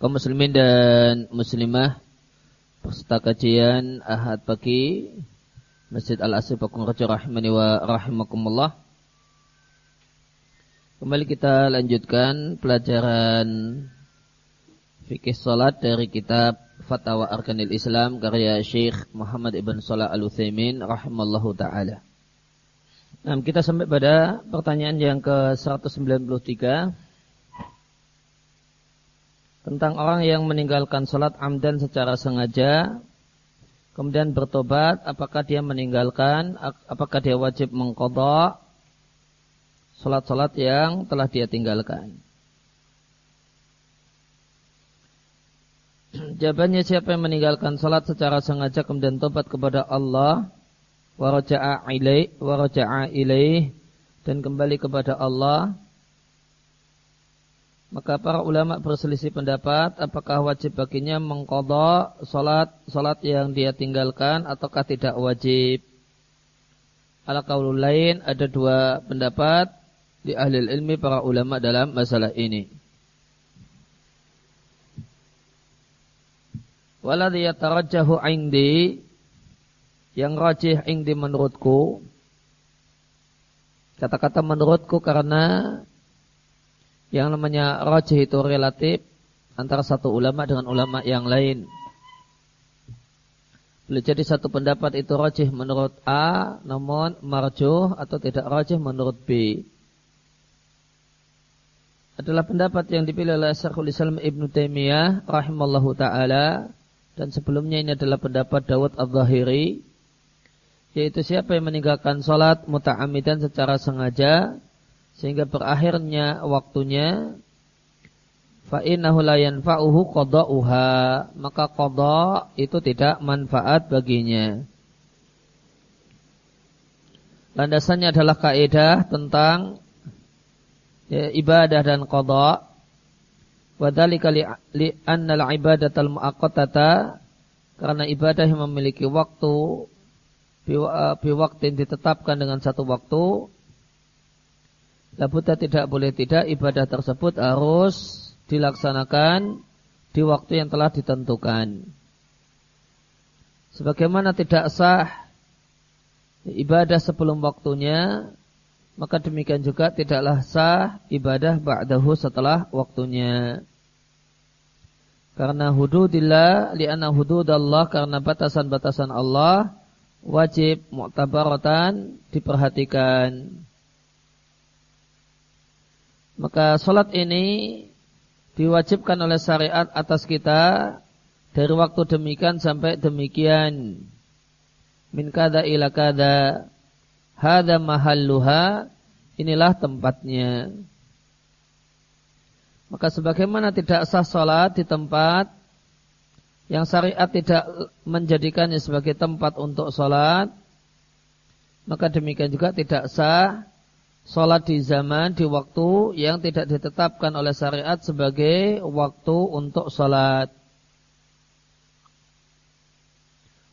kaum muslimin dan muslimah peserta kajian Ahad pagi Masjid Al-Asif Pakung Raja rahimani wa rahimakumullah Kembali kita lanjutkan pelajaran fikih salat dari kitab Fatawa Arkanil Islam karya Syekh Muhammad Ibn Salah Al-Utsaimin rahimallahu taala. Nah, kita sampai pada pertanyaan yang ke-193 tentang orang yang meninggalkan sholat amdan secara sengaja kemudian bertobat apakah dia meninggalkan apakah dia wajib mengkodok sholat-sholat yang telah dia tinggalkan? Jawabannya siapa yang meninggalkan sholat secara sengaja kemudian tobat kepada Allah waraja'a ilaih waraja'a ilaih dan kembali kepada Allah maka para ulama berselisih pendapat apakah wajib baginya mengkodok salat salat yang dia tinggalkan ataukah tidak wajib. Ala kaulul lain ada dua pendapat di ahli ilmi para ulama dalam masalah ini. Waladhi yatarajjahu indi yang rajih indi menurutku kata-kata menurutku karena yang namanya rajih itu relatif antara satu ulama dengan ulama yang lain. Boleh jadi satu pendapat itu rajih menurut A, namun marjuh atau tidak rajih menurut B. Adalah pendapat yang dipilih oleh Syekhul Islam Ibn Taimiyah rahimallahu taala dan sebelumnya ini adalah pendapat Dawud Al-Zahiri yaitu siapa yang meninggalkan salat muta'amidan secara sengaja sehingga berakhirnya waktunya fa innahu la yanfa'uhu qada'uha. Maka qada itu tidak manfaat baginya. Landasannya adalah kaidah tentang ya, ibadah dan qada. Wa dzalika li, li anna al-ibadatal muaqqatata karena ibadah yang memiliki waktu bi waktu yang ditetapkan dengan satu waktu Labuta tidak boleh tidak ibadah tersebut harus dilaksanakan di waktu yang telah ditentukan. Sebagaimana tidak sah ibadah sebelum waktunya, maka demikian juga tidaklah sah ibadah ba'dahu setelah waktunya. Karena hududillah li'anna hududallah karena batasan-batasan Allah wajib mu'tabaratan diperhatikan. Maka sholat ini diwajibkan oleh syariat atas kita dari waktu demikian sampai demikian. Min kada ila kada. Hada mahalluha. Inilah tempatnya. Maka sebagaimana tidak sah sholat di tempat yang syariat tidak menjadikannya sebagai tempat untuk sholat, maka demikian juga tidak sah Sholat di zaman, di waktu yang tidak ditetapkan oleh syariat sebagai waktu untuk sholat.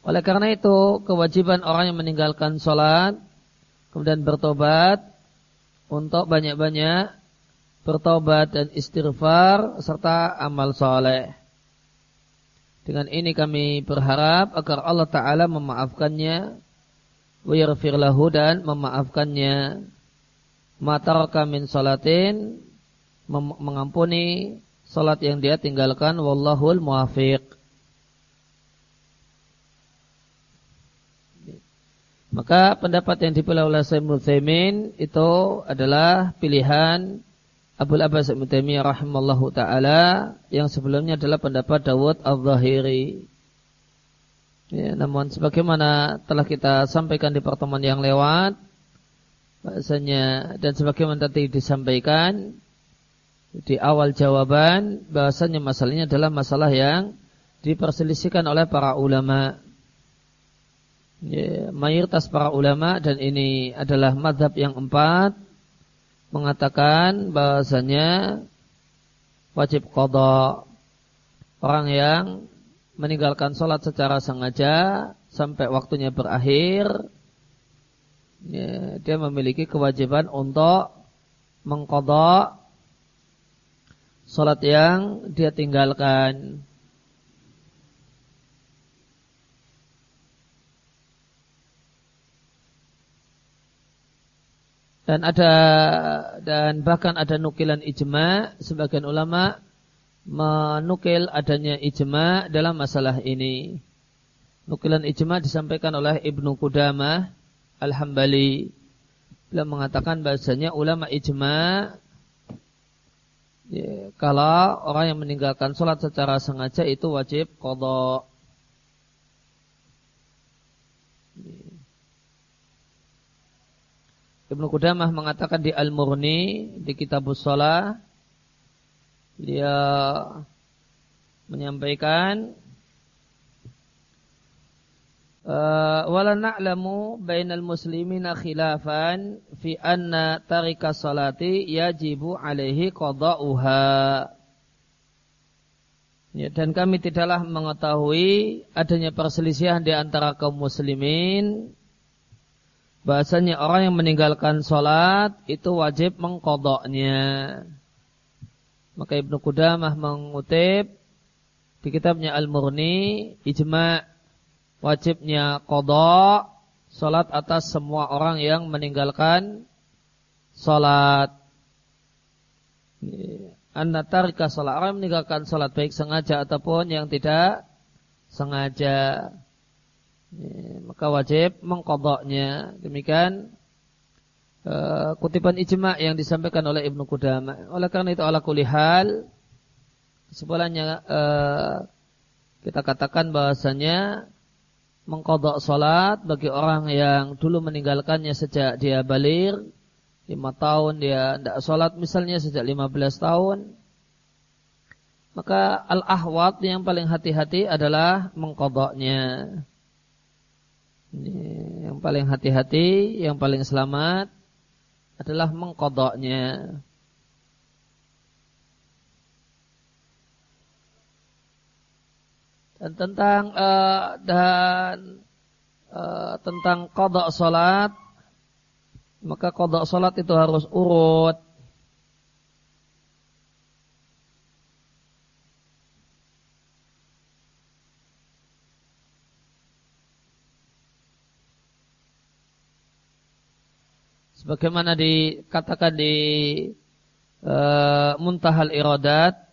Oleh karena itu, kewajiban orang yang meninggalkan sholat, kemudian bertobat, untuk banyak-banyak bertobat dan istighfar, serta amal soleh. Dengan ini kami berharap agar Allah Ta'ala memaafkannya, wa dan memaafkannya mataraka min salatin mengampuni salat yang dia tinggalkan wallahul muafiq Maka pendapat yang dipilih oleh Sayyid Thaymin itu adalah pilihan Abu Abbas Ibn Taimiyah rahimallahu taala yang sebelumnya adalah pendapat Dawud Al-Zahiri. Ya, namun sebagaimana telah kita sampaikan di pertemuan yang lewat, bahasanya dan sebagaimana tadi disampaikan di awal jawaban bahasanya masalahnya adalah masalah yang diperselisihkan oleh para ulama. Ya, mayoritas para ulama dan ini adalah madhab yang empat mengatakan bahasanya wajib kodok orang yang meninggalkan sholat secara sengaja sampai waktunya berakhir ya, dia memiliki kewajiban untuk mengkodok sholat yang dia tinggalkan. Dan ada dan bahkan ada nukilan ijma sebagian ulama menukil adanya ijma dalam masalah ini. Nukilan ijma disampaikan oleh Ibnu Qudamah Al-Hambali. Beliau mengatakan bahasanya ulama ijma Ya, kalau orang yang meninggalkan sholat secara sengaja itu wajib kodok. Ya. Ibnu Qudamah mengatakan di Al-Murni di kitab Sholat dia menyampaikan wala na'lamu bainal muslimina khilafan fi anna tarika salati yajibu alaihi qada'uha. Ya, dan kami tidaklah mengetahui adanya perselisihan di antara kaum muslimin bahasanya orang yang meninggalkan sholat itu wajib mengkodoknya. Maka Ibnu Qudamah mengutip di kitabnya Al-Murni ijma' wajibnya kodok salat atas semua orang yang meninggalkan salat. Anna tarika salat orang meninggalkan salat baik sengaja ataupun yang tidak sengaja. Maka wajib mengkodoknya. Demikian uh, kutipan ijma yang disampaikan oleh Ibnu Qudama. Oleh karena itu ala kulihal kesimpulannya uh, kita katakan bahasanya mengkodok sholat bagi orang yang dulu meninggalkannya sejak dia balir, lima tahun dia tidak sholat misalnya sejak lima belas tahun, maka al-ahwat yang paling hati-hati adalah mengkodoknya. Yang paling hati-hati, yang paling selamat adalah mengkodoknya. Dan tentang uh, dan uh, tentang kodok solat maka kodok solat itu harus urut. Sebagaimana dikatakan di uh, muntahal iradat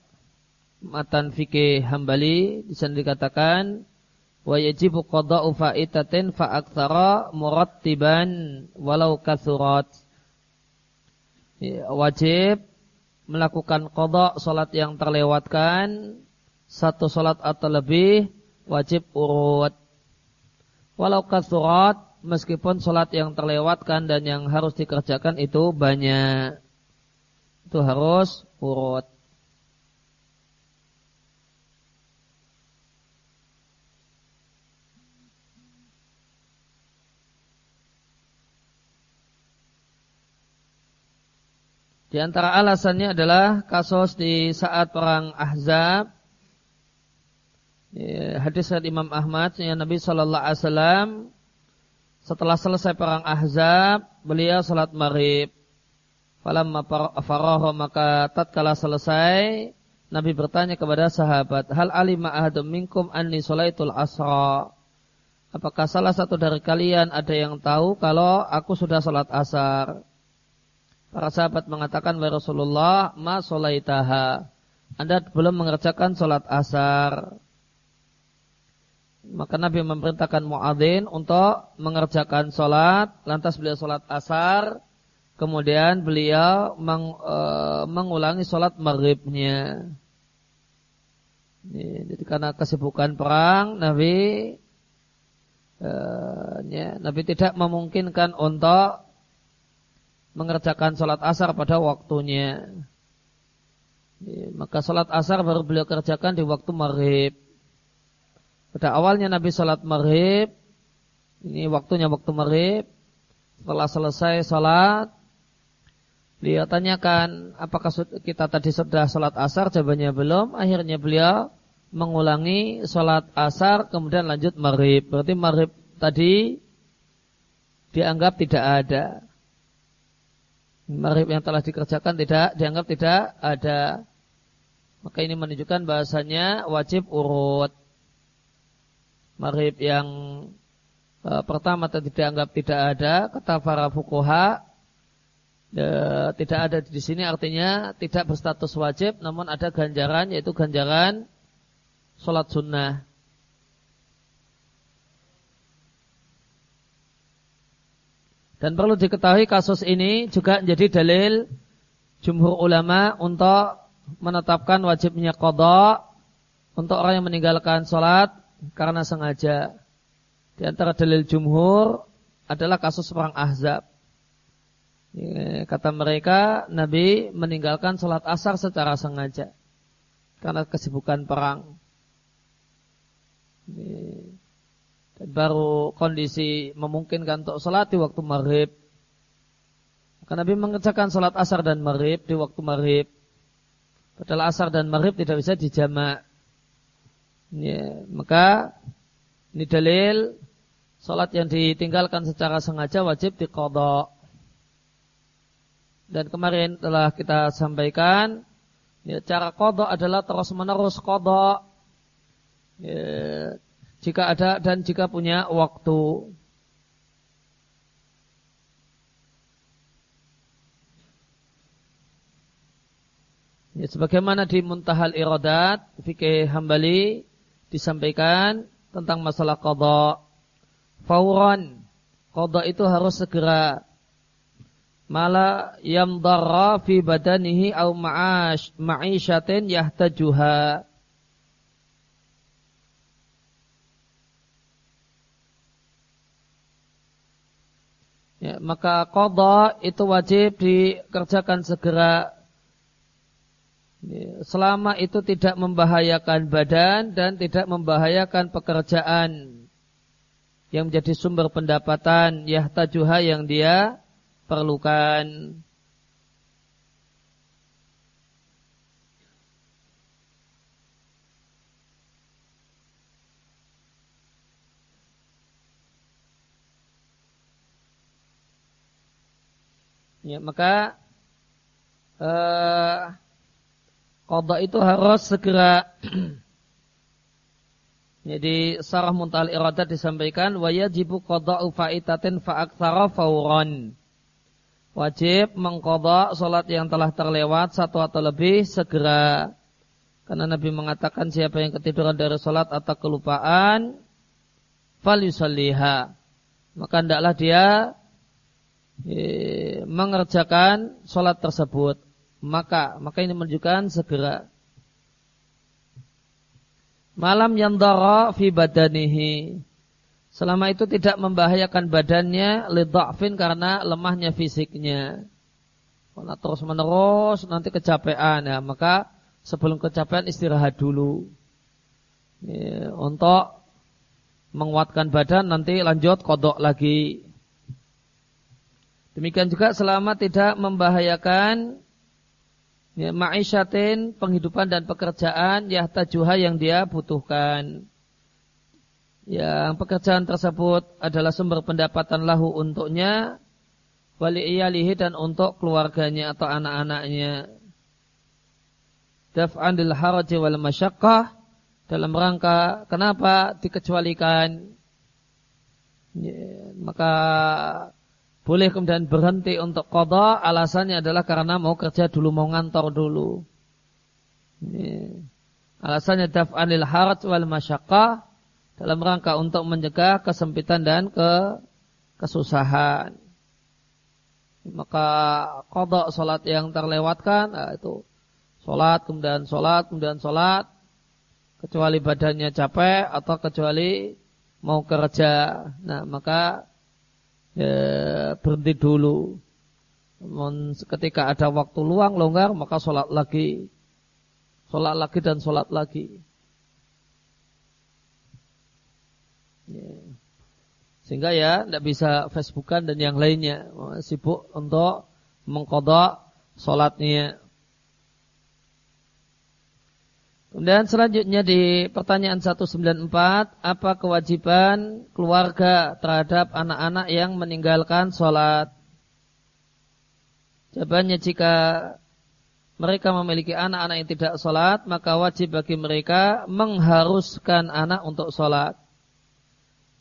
matan fikih Hambali di sana dikatakan wa yajibu qada'u fa'itatin fa'aktsara murattiban walau kathurat. Ya, wajib melakukan qada' salat yang terlewatkan satu salat atau lebih wajib urut. Walau kathurat meskipun salat yang terlewatkan dan yang harus dikerjakan itu banyak. Itu harus urut Di antara alasannya adalah kasus di saat perang Ahzab. Ya, hadis dari Imam Ahmad yang Nabi Shallallahu Alaihi Wasallam setelah selesai perang Ahzab beliau salat maghrib. Falamma farahu maka tatkala selesai Nabi bertanya kepada sahabat, "Hal alima ahadum minkum anni salaitul asra?" Apakah salah satu dari kalian ada yang tahu kalau aku sudah salat asar? Para sahabat mengatakan, Wahai Rasulullah, ma solaitaha. Anda belum mengerjakan sholat asar. Maka Nabi memerintahkan Mu'adzin untuk mengerjakan sholat. Lantas beliau sholat asar. Kemudian beliau meng, e, mengulangi sholat maghribnya. Jadi karena kesibukan perang, Nabi e, ya, Nabi tidak memungkinkan untuk mengerjakan sholat asar pada waktunya. Maka sholat asar baru beliau kerjakan di waktu maghrib. Pada awalnya Nabi sholat maghrib, ini waktunya waktu maghrib. Setelah selesai sholat, beliau tanyakan apakah kita tadi sudah sholat asar, jawabannya belum. Akhirnya beliau mengulangi sholat asar, kemudian lanjut maghrib. Berarti maghrib tadi dianggap tidak ada. Maghrib yang telah dikerjakan tidak dianggap tidak ada. Maka ini menunjukkan bahasanya wajib urut. Maghrib yang e, pertama tadi dianggap tidak ada, kata para fukuha e, tidak ada di sini artinya tidak berstatus wajib, namun ada ganjaran yaitu ganjaran sholat sunnah. Dan perlu diketahui kasus ini juga menjadi dalil jumhur ulama untuk menetapkan wajibnya kodok untuk orang yang meninggalkan sholat karena sengaja. Di antara dalil jumhur adalah kasus perang Ahzab. Kata mereka, Nabi meninggalkan sholat asar secara sengaja. Karena kesibukan perang. Baru kondisi memungkinkan untuk sholat di waktu maghrib. Maka Nabi mengerjakan sholat asar dan maghrib di waktu maghrib. Padahal asar dan maghrib tidak bisa dijamak. Ya, maka ini dalil salat yang ditinggalkan secara sengaja wajib dikodok. Dan kemarin telah kita sampaikan ya, cara kodok adalah terus menerus kodok. Ya, jika ada dan jika punya waktu. Ya, sebagaimana di Muntahal Iradat, fikih Hambali disampaikan tentang masalah qadha. Fauran. Qadha itu harus segera. Mala yamdara fi badanihi au ma'ash ma'ishatin yahtajuha. Ya, maka qadha itu wajib dikerjakan segera selama itu tidak membahayakan badan dan tidak membahayakan pekerjaan yang menjadi sumber pendapatan yahtajuha yang dia perlukan. Ya, maka uh, Qadha itu harus segera Jadi sarah muntal iradat disampaikan wa yajibu qada'u fa'itatin fa'aktsara fauran. Wajib mengqadha salat yang telah terlewat satu atau lebih segera. Karena Nabi mengatakan siapa yang ketiduran dari salat atau kelupaan fal. Maka hendaklah dia eh, mengerjakan salat tersebut maka maka ini menunjukkan segera. Malam yang dara fi badanihi. Selama itu tidak membahayakan badannya lidhafin karena lemahnya fisiknya. Karena terus menerus nanti kecapean. Ya maka sebelum kecapean istirahat dulu. Ya, untuk menguatkan badan nanti lanjut kodok lagi demikian juga selama tidak membahayakan ya, ma'isyatin penghidupan dan pekerjaan yahtajuha yang dia butuhkan. Yang pekerjaan tersebut adalah sumber pendapatan lahu untuknya wali iyalihi dan untuk keluarganya atau anak-anaknya. Daf'an lil haraji wal masyakkah dalam rangka kenapa dikecualikan ya, maka boleh kemudian berhenti untuk kodok, alasannya adalah karena mau kerja dulu, mau ngantor dulu. Ini. Alasannya daf'anil haraj wal masyakkah dalam rangka untuk mencegah kesempitan dan ke kesusahan. Maka kodok solat yang terlewatkan, nah itu solat kemudian solat kemudian solat, kecuali badannya capek atau kecuali mau kerja. Nah maka ya, berhenti dulu. Ketika ada waktu luang longgar maka sholat lagi. Sholat lagi dan sholat lagi. Ya. Sehingga ya tidak bisa Facebookan dan yang lainnya. Sibuk untuk mengkodok sholatnya. Kemudian selanjutnya di pertanyaan 194, apa kewajiban keluarga terhadap anak-anak yang meninggalkan sholat? Jawabannya jika mereka memiliki anak-anak yang tidak sholat, maka wajib bagi mereka mengharuskan anak untuk sholat.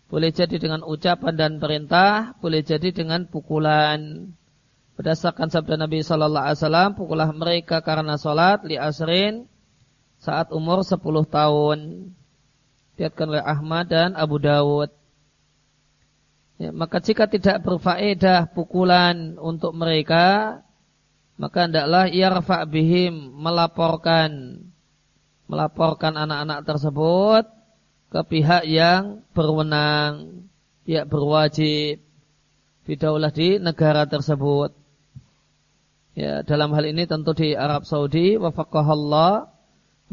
Boleh jadi dengan ucapan dan perintah, boleh jadi dengan pukulan. Berdasarkan sabda Nabi Sallallahu Alaihi Wasallam, pukulah mereka karena sholat li asrin saat umur 10 tahun. Diatkan oleh Ahmad dan Abu Dawud. Ya, maka jika tidak berfaedah pukulan untuk mereka, maka hendaklah yarfa bihim melaporkan melaporkan anak-anak tersebut ke pihak yang berwenang, pihak berwajib, bidaulah di negara tersebut. Ya, dalam hal ini tentu di Arab Saudi, wafaqahallah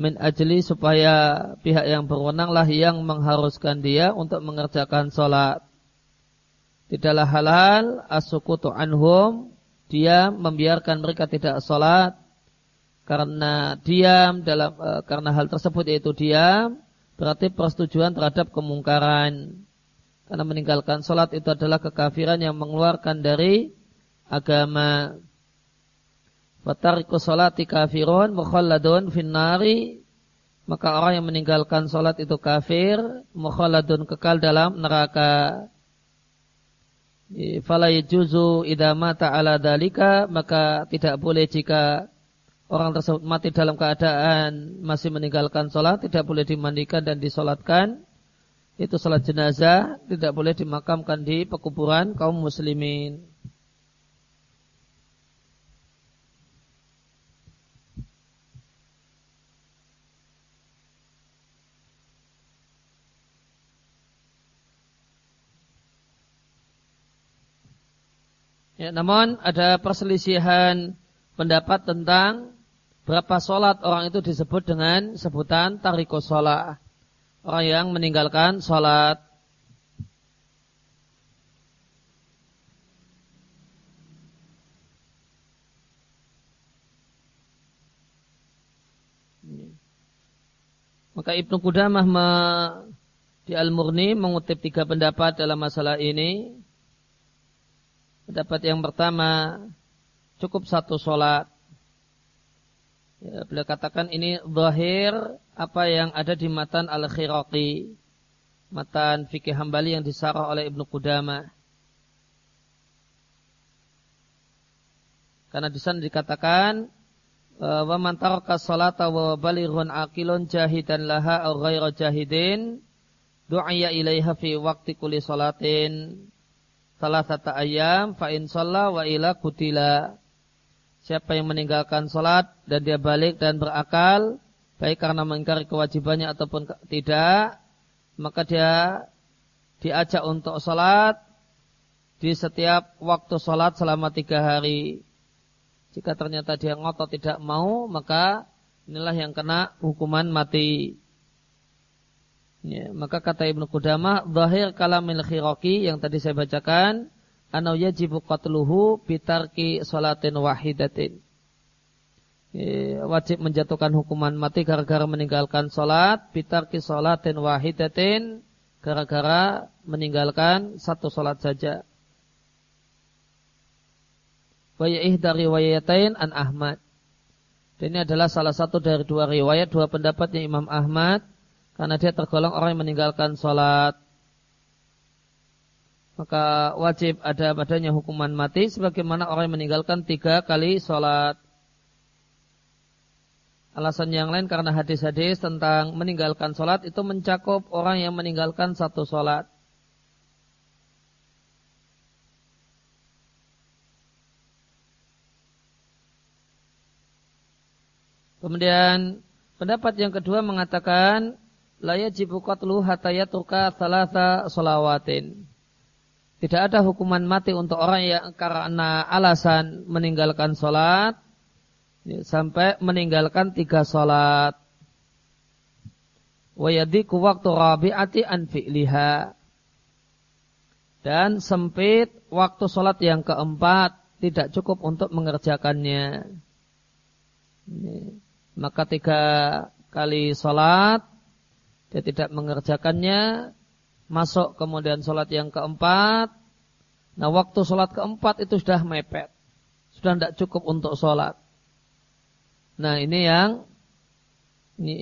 min ajli supaya pihak yang berwenanglah yang mengharuskan dia untuk mengerjakan sholat. Tidaklah halal asukutu anhum dia membiarkan mereka tidak sholat. Karena diam dalam e, karena hal tersebut yaitu diam berarti persetujuan terhadap kemungkaran. Karena meninggalkan sholat itu adalah kekafiran yang mengeluarkan dari agama Fatariku sholati kafirun mukhalladun finnari. Maka orang yang meninggalkan sholat itu kafir mukhalladun kekal dalam neraka. Fala yajuzu idza mata ala dalika maka tidak boleh jika orang tersebut mati dalam keadaan masih meninggalkan sholat tidak boleh dimandikan dan disolatkan. Itu sholat jenazah tidak boleh dimakamkan di pekuburan kaum muslimin Ya, namun ada perselisihan pendapat tentang berapa sholat orang itu disebut dengan sebutan tariko sholat. Orang yang meninggalkan sholat. Maka Ibnu Qudamah di Al-Murni mengutip tiga pendapat dalam masalah ini. Pendapat yang pertama cukup satu sholat. Ya, beliau katakan ini zahir apa yang ada di matan al-khiraqi. Matan fikih hambali yang disarah oleh Ibnu Qudamah. Karena di sana dikatakan wa man taraka salata wa balighun aqilun jahidan laha aw ghairu jahidin du'aya ilaiha fi waqti kulli salatin salah satu ayam fa in wa ila kutila. Siapa yang meninggalkan salat dan dia balik dan berakal baik karena mengingkari kewajibannya ataupun tidak, maka dia diajak untuk salat di setiap waktu salat selama tiga hari. Jika ternyata dia ngotot tidak mau, maka inilah yang kena hukuman mati. Ya, maka kata Ibnu Qudamah, zahir kalamil khiraki yang tadi saya bacakan, anau yajibu qatluhu bitarki salatin wahidatin. Ya, wajib menjatuhkan hukuman mati gara-gara meninggalkan salat, bitarki salatin wahidatin, gara-gara meninggalkan satu salat saja. Wa dari riwayatain an Ahmad. Dan ini adalah salah satu dari dua riwayat, dua pendapatnya Imam Ahmad karena dia tergolong orang yang meninggalkan sholat. Maka wajib ada padanya hukuman mati sebagaimana orang yang meninggalkan tiga kali sholat. Alasan yang lain karena hadis-hadis tentang meninggalkan sholat itu mencakup orang yang meninggalkan satu sholat. Kemudian pendapat yang kedua mengatakan la yajibu qatlu hatta yatruka thalatha salawatin. Tidak ada hukuman mati untuk orang yang karena alasan meninggalkan sholat sampai meninggalkan tiga sholat. Wayadiku waktu rabi'ati an fi'liha. Dan sempit waktu sholat yang keempat tidak cukup untuk mengerjakannya. Ya. Maka tiga kali sholat dia tidak mengerjakannya. Masuk kemudian sholat yang keempat. Nah waktu sholat keempat itu sudah mepet. Sudah tidak cukup untuk sholat. Nah ini yang ini,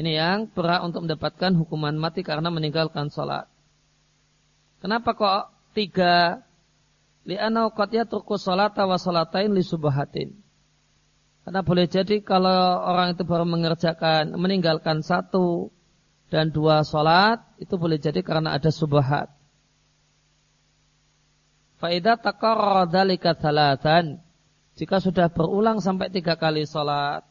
ini yang berhak untuk mendapatkan hukuman mati karena meninggalkan sholat. Kenapa kok tiga? Li'anau qad yatruku sholata wa sholatain li subahatin. Karena boleh jadi kalau orang itu baru mengerjakan, meninggalkan satu dan dua sholat, itu boleh jadi karena ada subahat. Faidah takar dalika thalatan. Jika sudah berulang sampai tiga kali sholat.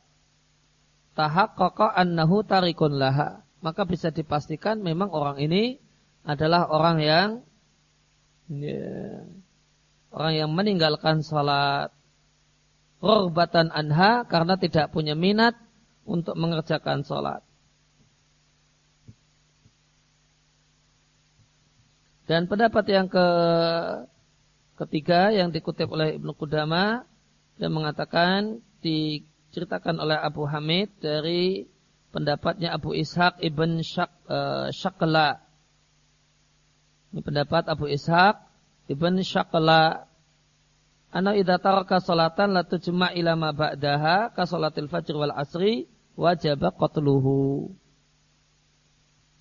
Tahak koko annahu tarikun laha. Maka bisa dipastikan memang orang ini adalah orang yang ya, orang yang meninggalkan sholat. Rurbatan anha karena tidak punya minat untuk mengerjakan sholat. Dan pendapat yang ke ketiga yang dikutip oleh Ibnu Qudama dan mengatakan diceritakan oleh Abu Hamid dari pendapatnya Abu Ishaq ibn Shak, uh, Shakla. Ini pendapat Abu Ishaq ibn Shakla. Ana idza taraka salatan la tujma ila ma ba'daha ka salatil fajr wal asri wajib qatluhu.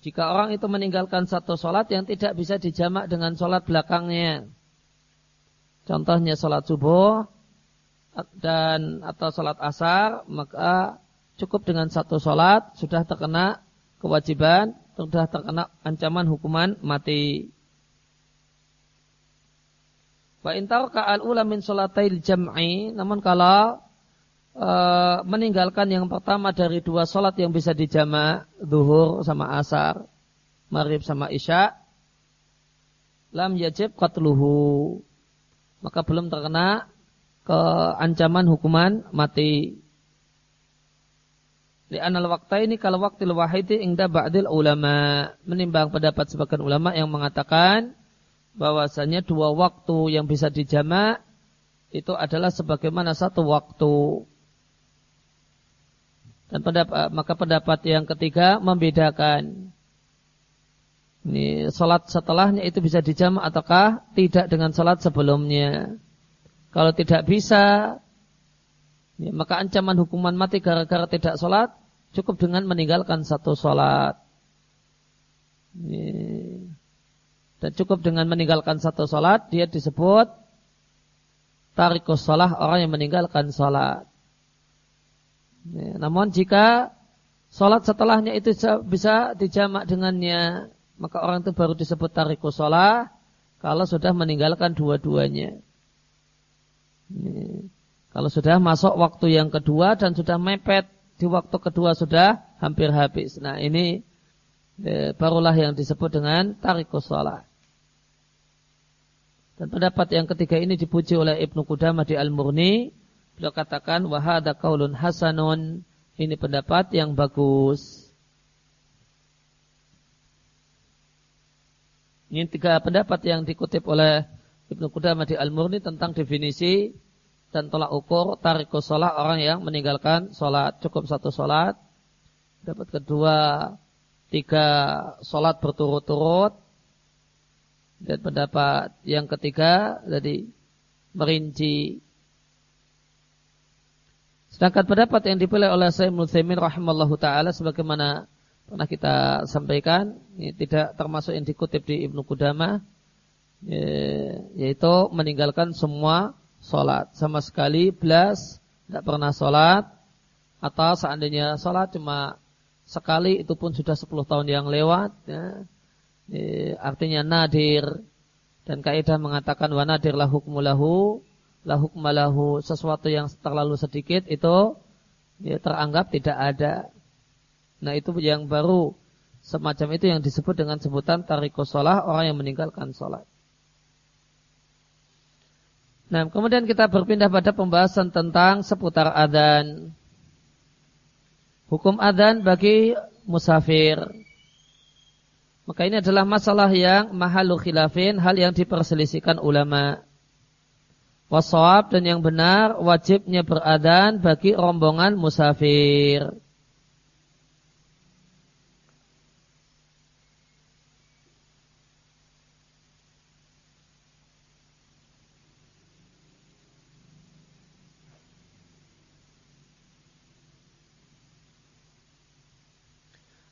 Jika orang itu meninggalkan satu solat yang tidak bisa dijamak dengan solat belakangnya, contohnya sholat subuh dan atau sholat asar, maka cukup dengan satu sholat sudah terkena kewajiban, sudah terkena ancaman hukuman mati. Wa intarka al-ula min sholatil jam'i, namun kalau e, meninggalkan yang pertama dari dua sholat yang bisa dijamak, zuhur sama asar, maghrib sama isya, lam yajib qatluhu maka belum terkena ke ancaman hukuman mati. Di anal waktu ini kalau waktu wahidi ingda ba'dil ulama menimbang pendapat sebagian ulama yang mengatakan bahwasanya dua waktu yang bisa dijamak itu adalah sebagaimana satu waktu. Dan pendapat, maka pendapat yang ketiga membedakan ini salat setelahnya itu bisa dijamak ataukah tidak dengan salat sebelumnya. Kalau tidak bisa, ya, maka ancaman hukuman mati gara-gara tidak salat cukup dengan meninggalkan satu salat. Dan cukup dengan meninggalkan satu salat dia disebut tarikus salah orang yang meninggalkan salat. namun jika salat setelahnya itu bisa dijamak dengannya maka orang itu baru disebut tariku sholah kalau sudah meninggalkan dua-duanya. Kalau sudah masuk waktu yang kedua dan sudah mepet di waktu kedua sudah hampir habis. Nah ini e, barulah yang disebut dengan tariku sholah. Dan pendapat yang ketiga ini dipuji oleh Ibnu Qudamah di Al-Murni. Beliau katakan wahada kaulun hasanun. Ini pendapat yang bagus. Ini tiga pendapat yang dikutip oleh Ibnu Qudamah di Al-Murni tentang definisi dan tolak ukur tarikus sholat orang yang meninggalkan sholat. Cukup satu sholat. Dapat kedua, tiga sholat berturut-turut. Dan pendapat yang ketiga, jadi merinci. Sedangkan pendapat yang dipilih oleh Sayyid Muthaimin rahimallahu ta'ala sebagaimana pernah kita sampaikan ini tidak termasuk yang dikutip di Ibnu Qudamah yaitu meninggalkan semua sholat sama sekali belas tidak pernah sholat atau seandainya sholat cuma sekali itu pun sudah 10 tahun yang lewat ya. Artinya nadir dan kaidah mengatakan wa nadir la hukmulahu la hukmalahu sesuatu yang terlalu sedikit itu ya, teranggap tidak ada Nah itu yang baru semacam itu yang disebut dengan sebutan tarikus sholah orang yang meninggalkan sholat. Nah, kemudian kita berpindah pada pembahasan tentang seputar adzan. Hukum adzan bagi musafir. Maka ini adalah masalah yang mahalu khilafin, hal yang diperselisihkan ulama. Wasawab dan yang benar wajibnya beradan bagi rombongan musafir.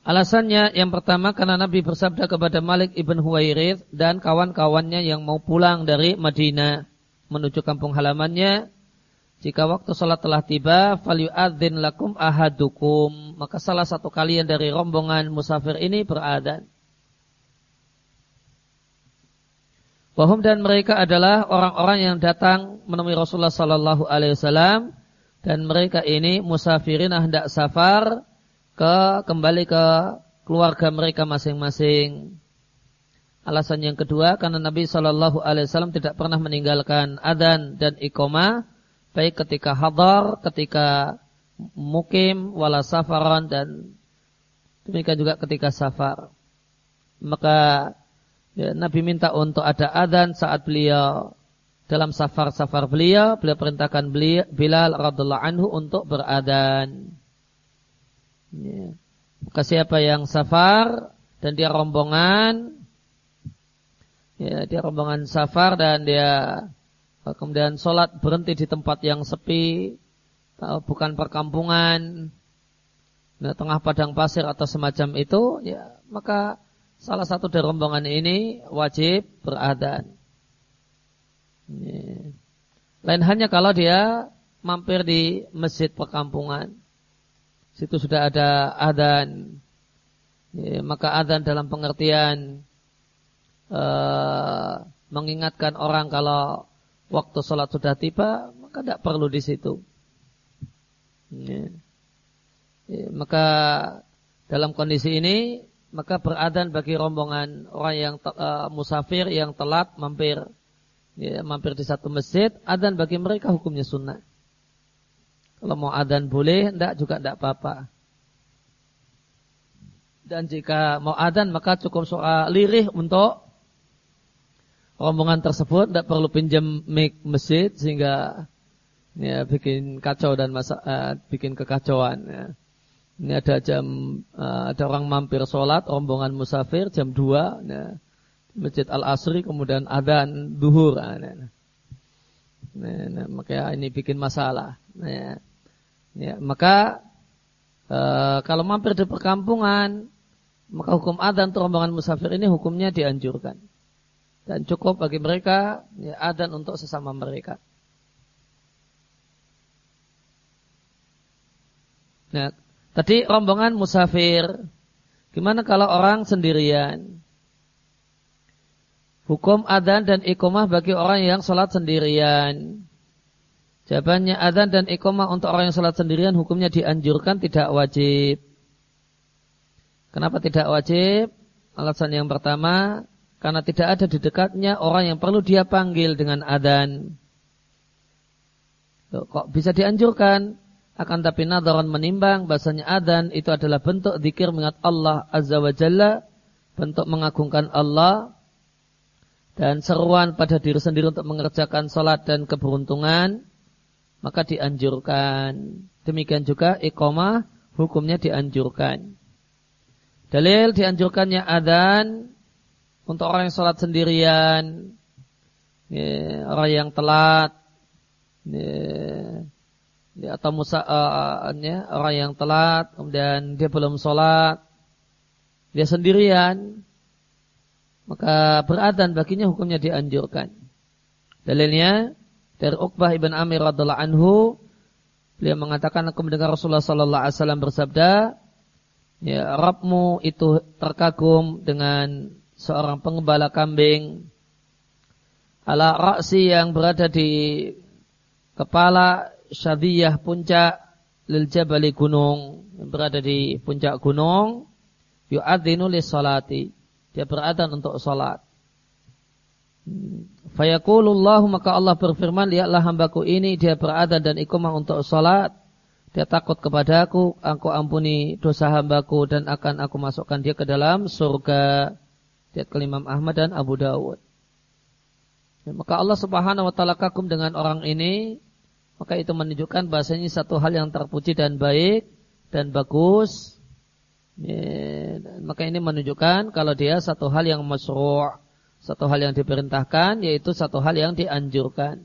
Alasannya yang pertama karena Nabi bersabda kepada Malik ibn Huwairith dan kawan-kawannya yang mau pulang dari Madinah menuju kampung halamannya. Jika waktu sholat telah tiba, falyu'adzin lakum ahadukum. Maka salah satu kalian dari rombongan musafir ini beradan. Wahum dan mereka adalah orang-orang yang datang menemui Rasulullah Sallallahu Alaihi Wasallam dan mereka ini musafirin hendak safar ke kembali ke keluarga mereka masing-masing. Alasan yang kedua karena Nabi Shallallahu Alaihi Wasallam tidak pernah meninggalkan adan dan ikoma baik ketika hadar, ketika mukim, wala safaran dan demikian juga ketika safar. Maka ya, Nabi minta untuk ada adan saat beliau dalam safar-safar beliau, beliau perintahkan beliau, Bilal radhiallahu anhu untuk beradan. Ya. Maka siapa yang safar dan dia rombongan, ya dia rombongan safar dan dia kemudian sholat berhenti di tempat yang sepi, bukan perkampungan, nah, tengah padang pasir atau semacam itu, ya maka salah satu dari rombongan ini wajib beradan. Ya. Lain hanya kalau dia mampir di masjid perkampungan. Situ sudah ada adzan. Ya, maka adzan dalam pengertian uh, mengingatkan orang kalau waktu sholat sudah tiba, maka tidak perlu di situ. Ya. Ya, maka dalam kondisi ini maka beradan bagi rombongan orang yang uh, musafir yang telat mampir ya, mampir di satu masjid, adan bagi mereka hukumnya sunnah. Kalau mau adan boleh, tidak juga tidak apa-apa. Dan jika mau adan maka cukup soal lirih untuk rombongan tersebut tidak perlu pinjam mic masjid sehingga ya bikin kacau dan masa, uh, bikin kekacauan. Ya. Ini ada jam uh, ada orang mampir sholat rombongan musafir jam 2 ya. Masjid Al Asri kemudian adan duhur. Nah, nah. Nah, nah, makanya ini bikin masalah. Nah, Ya, maka e, kalau mampir di perkampungan, maka hukum adan untuk rombongan musafir ini hukumnya dianjurkan. Dan cukup bagi mereka ya, adan untuk sesama mereka. Nah, tadi rombongan musafir. Gimana kalau orang sendirian? Hukum adan dan ikomah bagi orang yang sholat sendirian. Jawabannya adzan dan iqamah untuk orang yang salat sendirian hukumnya dianjurkan tidak wajib. Kenapa tidak wajib? Alasan yang pertama, karena tidak ada di dekatnya orang yang perlu dia panggil dengan adzan. Kok bisa dianjurkan? Akan tapi nadaran menimbang bahasanya adzan itu adalah bentuk zikir mengat Allah Azza wa Jalla, bentuk mengagungkan Allah, dan seruan pada diri sendiri untuk mengerjakan salat dan keberuntungan, maka dianjurkan. Demikian juga iqamah hukumnya dianjurkan. Dalil dianjurkannya adzan untuk orang yang sholat sendirian, ya, orang yang telat, ya, ya, atau musa, uh, ya, orang yang telat, kemudian dia belum sholat, dia sendirian, maka beradan baginya hukumnya dianjurkan. Dalilnya dari Uqbah ibn Amir radhiallahu anhu beliau mengatakan aku mendengar Rasulullah sallallahu alaihi wasallam bersabda ya Rabbmu itu terkagum dengan seorang pengembala kambing. Ala raksi yang berada di kepala syadiyah puncak lil jabali gunung yang berada di puncak gunung yu'adzinu lis salati. Dia beradan untuk salat Fayakulullahu maka Allah berfirman, lihatlah hambaku ini dia berada dan ikumah untuk sholat. Dia takut kepadaku, aku ampuni dosa hambaku dan akan aku masukkan dia ke dalam surga. Lihat ke Imam Ahmad dan Abu Dawud. Ya, maka Allah subhanahu wa ta'ala kagum dengan orang ini. Maka itu menunjukkan bahasanya satu hal yang terpuji dan baik dan bagus. Ya, maka ini menunjukkan kalau dia satu hal yang masyru' satu hal yang diperintahkan yaitu satu hal yang dianjurkan.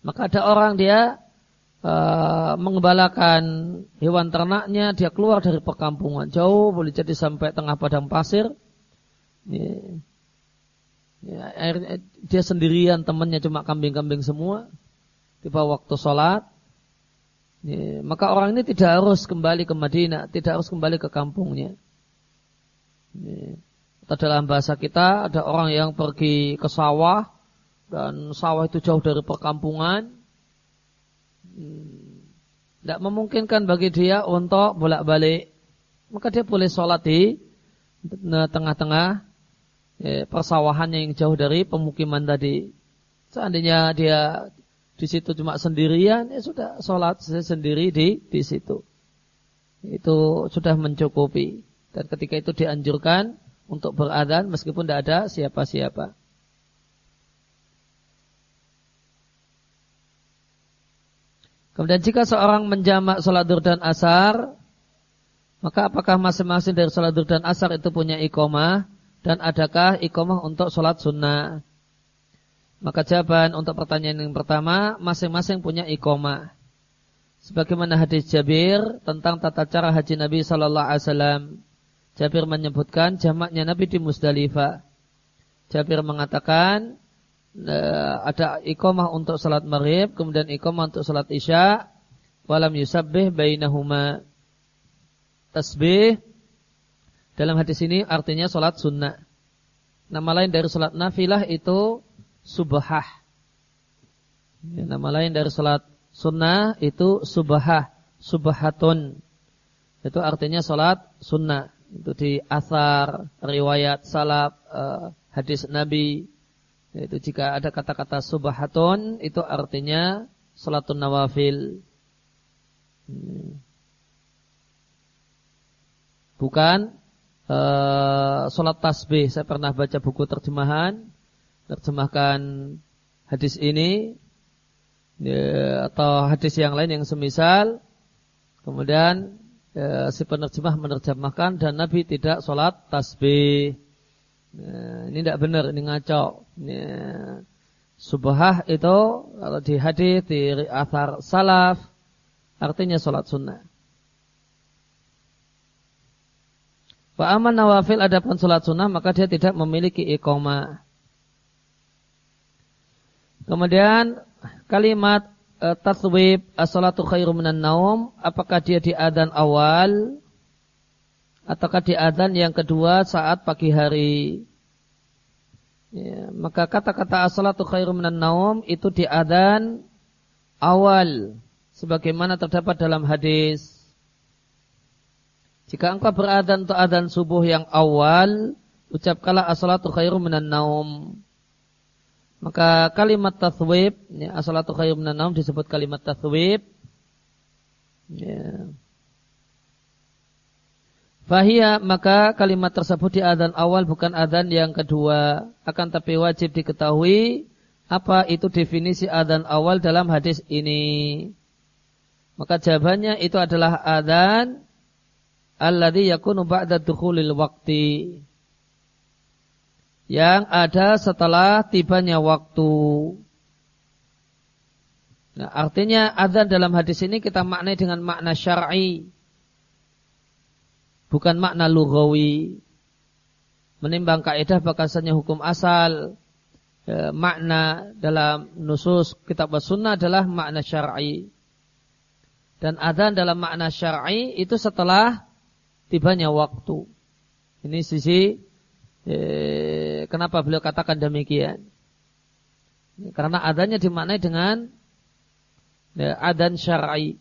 Maka ada orang dia uh, mengembalakan hewan ternaknya, dia keluar dari perkampungan jauh, boleh jadi sampai tengah padang pasir. Dia sendirian, temannya cuma kambing-kambing semua. Tiba waktu sholat, maka orang ini tidak harus kembali ke Madinah, tidak harus kembali ke kampungnya. Ya dalam bahasa kita ada orang yang pergi ke sawah dan sawah itu jauh dari perkampungan. Tidak hmm. memungkinkan bagi dia untuk bolak-balik. Maka dia boleh sholat di tengah-tengah ya, persawahan yang jauh dari pemukiman tadi. Seandainya dia di situ cuma sendirian, ya sudah sholat sendiri di di situ. Itu sudah mencukupi. Dan ketika itu dianjurkan, untuk beradan meskipun tidak ada siapa-siapa. Kemudian jika seorang menjamak sholat dur dan asar, maka apakah masing-masing dari sholat dur dan asar itu punya ikomah? Dan adakah ikomah untuk sholat sunnah? Maka jawaban untuk pertanyaan yang pertama, masing-masing punya ikomah. Sebagaimana hadis Jabir tentang tata cara haji Nabi Sallallahu Alaihi Wasallam. Jabir menyebutkan jamaknya Nabi di Musdalifah. Jabir mengatakan eh, ada ikomah untuk salat maghrib, kemudian ikomah untuk salat isya, walam yusabbih bainahuma. Tasbih dalam hadis ini artinya salat sunnah. Nama lain dari salat nafilah itu subahah. Ya, nama lain dari salat sunnah itu subahah, subahatun. Itu artinya salat sunnah itu di asar, riwayat salaf, uh, hadis Nabi. Itu jika ada kata-kata subahatun itu artinya salatun nawafil. Hmm. Bukan uh, salat tasbih. Saya pernah baca buku terjemahan terjemahkan hadis ini ya, atau hadis yang lain yang semisal kemudian ya, si penerjemah menerjemahkan dan Nabi tidak sholat tasbih. Ya, ini tidak benar, ini ngaco. Ya, subhah itu kalau di hadis di salaf artinya sholat sunnah. Wa aman nawafil adapun sholat sunnah maka dia tidak memiliki iqamah. Kemudian kalimat uh, taswib as-salatu khairu minan naum. Apakah dia di adzan awal? Ataukah di adzan yang kedua saat pagi hari? Ya, maka kata-kata as-salatu khairu minan naum itu di adzan awal. Sebagaimana terdapat dalam hadis. Jika engkau beradan untuk adzan subuh yang awal ucapkanlah as-salatu khairu minan naum maka kalimat taswib, ya, asalatu khairun minan disebut kalimat taswib. Ya. Fahia maka kalimat tersebut di adzan awal bukan adzan yang kedua, akan tapi wajib diketahui apa itu definisi adzan awal dalam hadis ini. Maka jawabannya itu adalah adzan alladhi yakunu ba'da dukhulil waqti yang ada setelah tibanya waktu. Nah, artinya adzan dalam hadis ini kita maknai dengan makna syar'i. Bukan makna lughawi. Menimbang kaidah bahasanya hukum asal e, makna dalam nusus kitab sunnah adalah makna syar'i. Dan adzan dalam makna syar'i itu setelah tibanya waktu. Ini sisi Eh, kenapa beliau katakan demikian? Karena adanya dimaknai dengan ya, adan syar'i.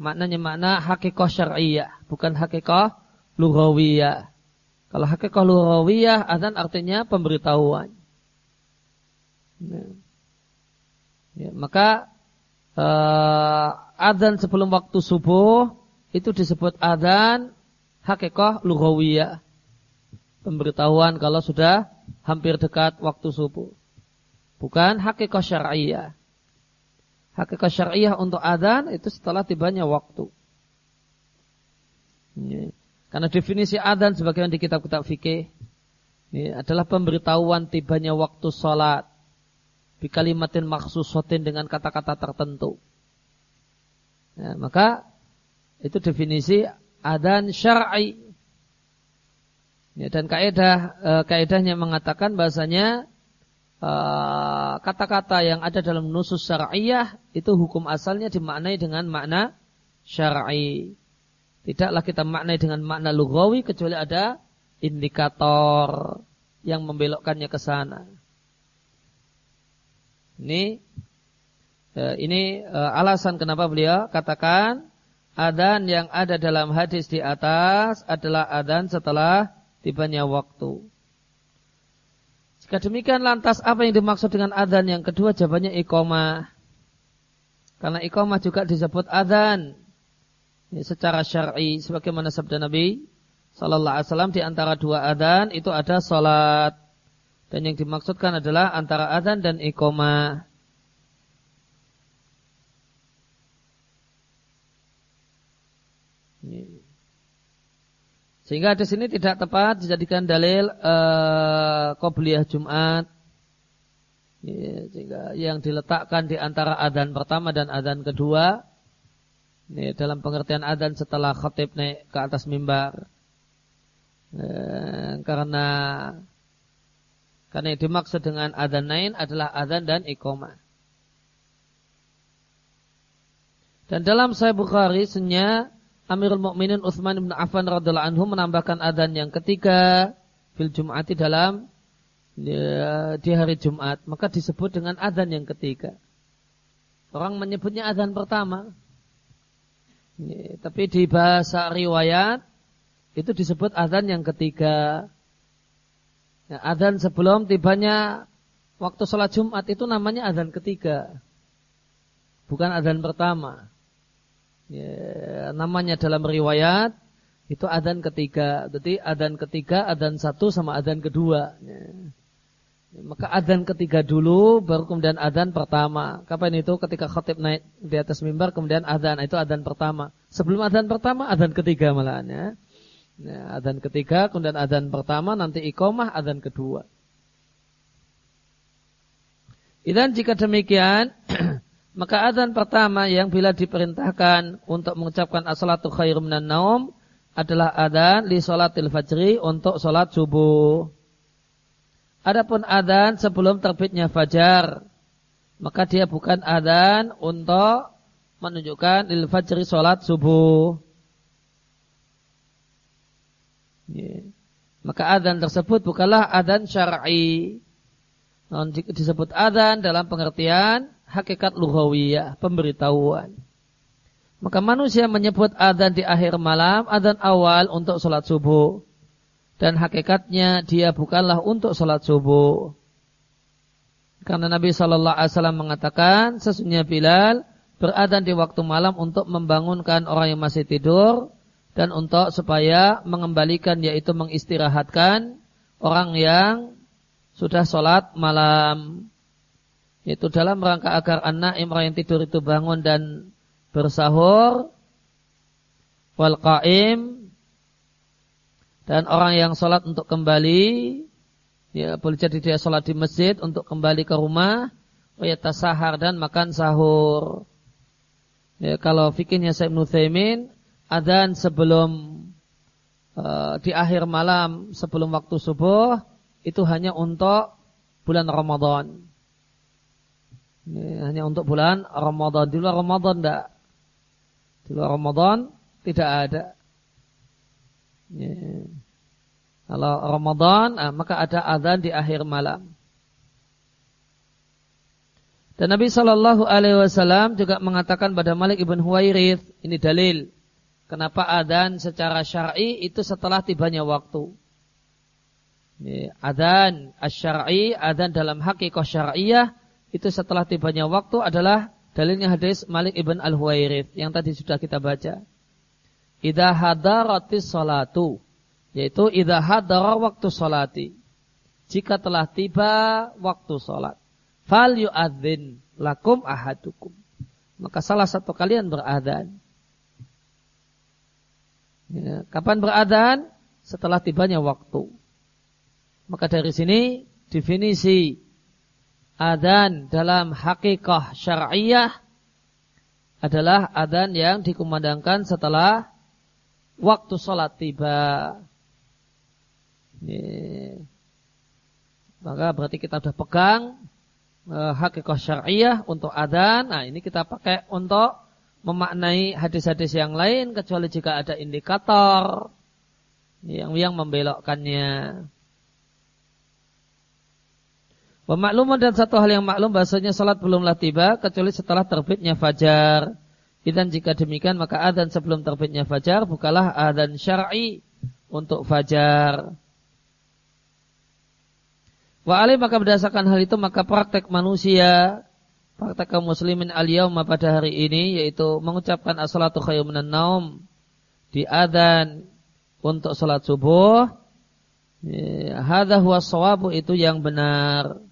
Maknanya makna hakikoh syar'iyah, bukan hakikoh lughawiyah. Kalau hakikoh lughawiyah, adan artinya pemberitahuan. Ya. Ya, maka uh, adzan sebelum waktu subuh itu disebut adzan hakikah lughawiyah. Pemberitahuan kalau sudah hampir dekat waktu subuh. Bukan hakikah syariah. Hakikah syariah untuk adzan itu setelah tibanya waktu. Ya. Karena definisi adzan sebagaimana di kitab-kitab fikih ya, adalah pemberitahuan tibanya waktu sholat di kalimatin maksusotin dengan kata-kata tertentu. Ya, maka itu definisi adan syar'i. Ya, dan kaidah e, kaidahnya mengatakan bahasanya e, kata-kata yang ada dalam nusus syar'iyah itu hukum asalnya dimaknai dengan makna syar'i. Tidaklah kita maknai dengan makna lugawi kecuali ada indikator yang membelokkannya ke sana. Ini eh, ini eh, alasan kenapa beliau katakan adan yang ada dalam hadis di atas adalah adan setelah tibanya waktu. Jika demikian lantas apa yang dimaksud dengan adan yang kedua jawabannya iqamah. Karena iqamah juga disebut adan ya, secara syar'i sebagaimana sabda Nabi sallallahu alaihi wasallam di antara dua adan itu ada salat dan yang dimaksudkan adalah antara adzan dan iqamah. Sehingga di sini tidak tepat dijadikan dalil uh, Jumat. Ya, sehingga yang diletakkan di antara adzan pertama dan adzan kedua ya, dalam pengertian adzan setelah khatib naik ke atas mimbar. Ya, karena karena yang dimaksud dengan adzan lain adalah adzan dan iqamah. Dan dalam Sahih Bukhari senya Amirul Mukminin Utsman bin Affan radhiallahu anhu menambahkan adzan yang ketiga fil Jum'ati dalam ya, di hari Jumat, maka disebut dengan adzan yang ketiga. Orang menyebutnya adzan pertama. Ya, tapi di bahasa riwayat itu disebut adzan yang ketiga. Ya, adzan sebelum tibanya waktu sholat Jumat itu namanya adzan ketiga. Bukan adzan pertama. Ya, namanya dalam riwayat itu adzan ketiga. Jadi adzan ketiga, adzan satu sama adzan kedua. Ya. Maka adzan ketiga dulu, baru kemudian adzan pertama. Kapan itu? Ketika khatib naik di atas mimbar, kemudian adzan. Itu adzan pertama. Sebelum adzan pertama, adzan ketiga malahan ya. Ya, adzan ketiga, kemudian adzan pertama, nanti iqomah, adzan kedua. Dan jika demikian, maka adzan pertama yang bila diperintahkan untuk mengucapkan as-salatu khairum minan naum adalah adzan li salatil fajri untuk salat subuh. Adapun adzan sebelum terbitnya fajar, maka dia bukan adzan untuk menunjukkan lil fajri salat subuh. Maka adzan tersebut bukanlah adzan syar'i. Disebut adzan dalam pengertian hakikat lughawiyah, pemberitahuan. Maka manusia menyebut adzan di akhir malam, adzan awal untuk sholat subuh. Dan hakikatnya dia bukanlah untuk sholat subuh. Karena Nabi Shallallahu Alaihi Wasallam mengatakan sesungguhnya Bilal beradan di waktu malam untuk membangunkan orang yang masih tidur dan untuk supaya mengembalikan yaitu mengistirahatkan orang yang sudah sholat malam. Itu dalam rangka agar anak yang tidur itu bangun dan bersahur. Wal qaim dan orang yang sholat untuk kembali ya boleh jadi dia sholat di masjid untuk kembali ke rumah tasahar dan makan sahur ya, kalau fikirnya Syekh Nuthaimin adzan sebelum uh, di akhir malam sebelum waktu subuh itu hanya untuk bulan Ramadan. Ini hanya untuk bulan Ramadan. Di luar Ramadan tidak. Di luar Ramadan tidak ada. Ya. Kalau Ramadan, ah, maka ada adzan di akhir malam. Dan Nabi Shallallahu Alaihi Wasallam juga mengatakan pada Malik ibn Huwairith, ini dalil Kenapa adzan secara syar'i itu setelah tibanya waktu. Adan asyari, adan dalam hakikat syariah itu setelah tibanya waktu adalah dalilnya hadis Malik ibn al Huwairith yang tadi sudah kita baca. Idza hadaratis salatu yaitu idza hadara waktu salati. Jika telah tiba waktu salat, fal yu'adzin lakum ahadukum. Maka salah satu kalian beradzan. Ya, kapan beradzan? Setelah tibanya waktu. Maka dari sini definisi adzan dalam hakikah syariah adalah adzan yang dikumandangkan setelah waktu sholat tiba. Ini. Maka berarti kita sudah pegang eh, hakikah syariah untuk adzan. Nah ini kita pakai untuk memaknai hadis-hadis yang lain kecuali jika ada indikator yang yang membelokkannya. Pemakluman dan satu hal yang maklum bahasanya salat belumlah tiba kecuali setelah terbitnya fajar. Dan jika demikian maka adzan sebelum terbitnya fajar bukalah adzan syar'i untuk fajar. Wa alim maka berdasarkan hal itu maka praktek manusia praktek kaum muslimin al pada hari ini yaitu mengucapkan as-salatu khairum minan naum di adzan untuk salat subuh. Ya, hadza huwa itu yang benar.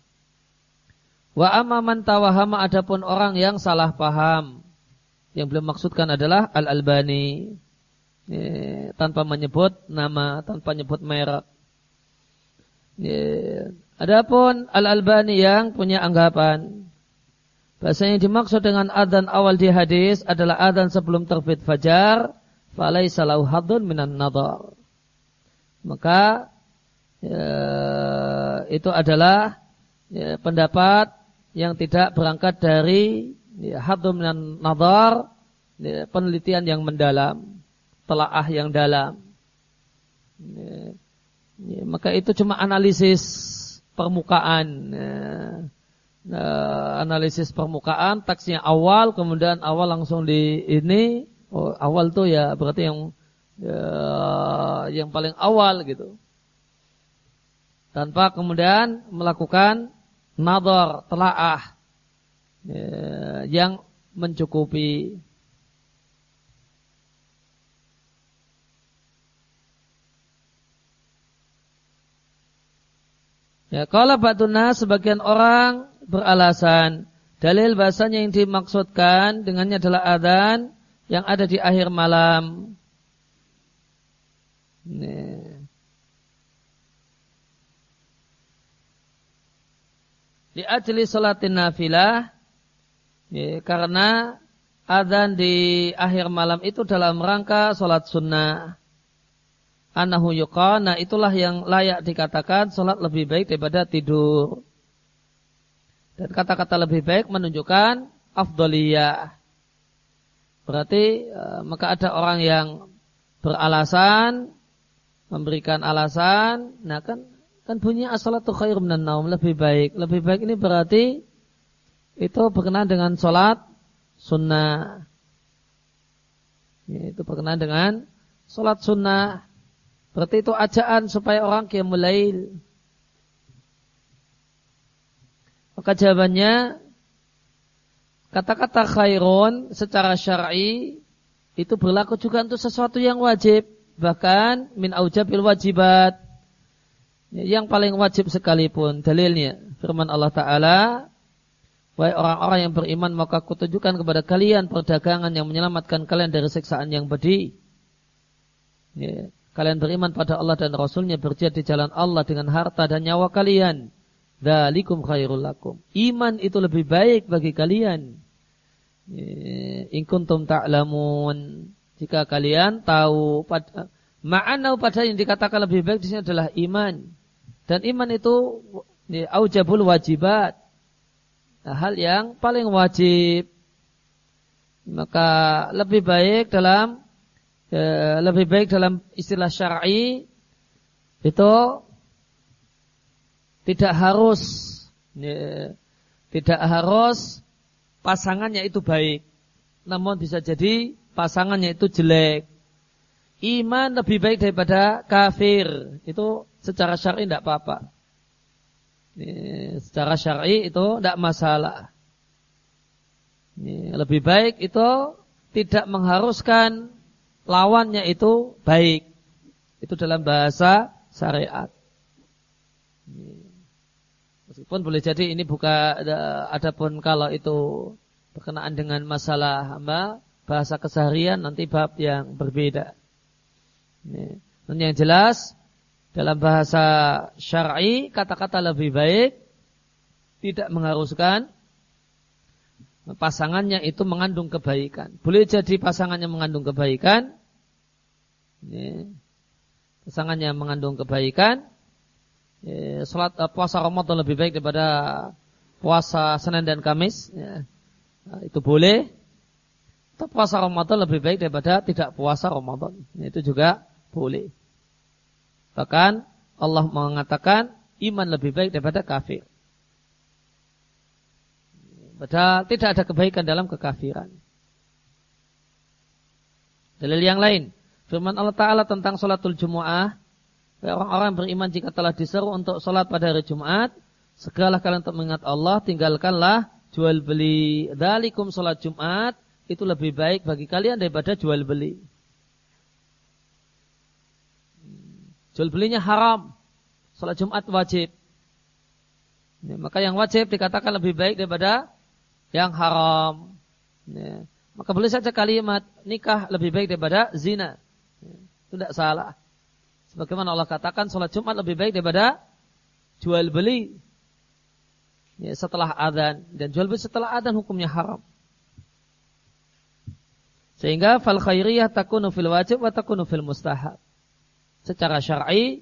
Wa amaman tawahama adapun orang yang salah paham. Yang belum maksudkan adalah Al-Albani. Tanpa menyebut nama, tanpa menyebut merek. Adapun Al-Albani yang punya anggapan. Bahasa yang dimaksud dengan adzan awal di hadis adalah adzan sebelum terbit fajar. Falai salau hadun minan nadar. Maka ya, itu adalah ya, pendapat yang tidak berangkat dari ya, hadum dan nazar ya, penelitian yang mendalam, telaah yang dalam. Ya, ya, maka itu cuma analisis permukaan. Nah, analisis permukaan, teksnya awal, kemudian awal langsung di ini, oh, awal tuh ya berarti yang ya, yang paling awal gitu. Tanpa kemudian melakukan nadar, telaah ya, yang mencukupi. Ya, kalau batuna sebagian orang beralasan dalil bahasanya yang dimaksudkan dengannya adalah adzan yang ada di akhir malam. Nih. Di salatin nafilah ya, karena adzan di akhir malam itu dalam rangka salat sunnah. Anahu yuqana itulah yang layak dikatakan salat lebih baik daripada tidur. Dan kata-kata lebih baik menunjukkan afdoliyah. Berarti e, maka ada orang yang beralasan memberikan alasan nah kan Kan bunyi as-salatu khair minan naum lebih baik. Lebih baik ini berarti itu berkenaan dengan sholat sunnah. Ya, itu berkenaan dengan sholat sunnah. Berarti itu ajaan supaya orang qiyamul lail. Maka jawabannya kata-kata khairun secara syar'i itu berlaku juga untuk sesuatu yang wajib, bahkan min aujabil wajibat yang paling wajib sekalipun dalilnya firman Allah Ta'ala Wahai orang-orang yang beriman maka kutunjukkan kepada kalian perdagangan yang menyelamatkan kalian dari siksaan yang pedih. Ya. Kalian beriman pada Allah dan Rasulnya berjihad di jalan Allah dengan harta dan nyawa kalian. Dalikum khairul lakum. Iman itu lebih baik bagi kalian. Ya. In kuntum ta'lamun. Jika kalian tahu pada ma'ana pada yang dikatakan lebih baik di sini adalah iman. Dan iman itu aujabul wajibat. Nah, hal yang paling wajib. Maka lebih baik dalam ya, lebih baik dalam istilah syar'i itu tidak harus ya, tidak harus pasangannya itu baik. Namun bisa jadi pasangannya itu jelek. iman lebih baik daripada kafir. Itu secara syar'i tidak apa-apa. Secara syar'i itu tidak masalah. Lebih baik itu tidak mengharuskan lawannya itu baik. Itu dalam bahasa syariat. Meskipun boleh jadi ini bukan adapun kalau itu berkenaan dengan masalah hamba bahasa keseharian nanti bab yang berbeda. Dan yang jelas dalam bahasa syar'i kata-kata lebih baik tidak mengharuskan pasangannya itu mengandung kebaikan. Boleh jadi pasangannya mengandung kebaikan. Pasangannya mengandung kebaikan. Salat eh, puasa Ramadan lebih baik daripada puasa Senin dan Kamis. Ya. Nah, itu boleh. Atau puasa Ramadan lebih baik daripada tidak puasa Ramadan. Itu juga boleh. Bahkan Allah mengatakan iman lebih baik daripada kafir. Padahal tidak ada kebaikan dalam kekafiran. Dalil yang lain. Firman Allah Ta'ala tentang sholatul Jumu'ah. Orang-orang beriman jika telah diseru untuk sholat pada hari Jumat. Segala kalian untuk mengingat Allah. Tinggalkanlah jual beli. Dalikum sholat Jumat itu lebih baik bagi kalian daripada jual beli. Jual belinya haram. Salat Jumat wajib. Ya, maka yang wajib dikatakan lebih baik daripada yang haram. Ya, maka boleh saja kalimat nikah lebih baik daripada zina. Ya, itu tidak salah. Sebagaimana Allah katakan salat Jumat lebih baik daripada jual beli. Ya, setelah adzan dan jual beli setelah adzan hukumnya haram. Sehingga fal khairiyah takunu fil wajib wa takunu fil mustahab. Secara syar'i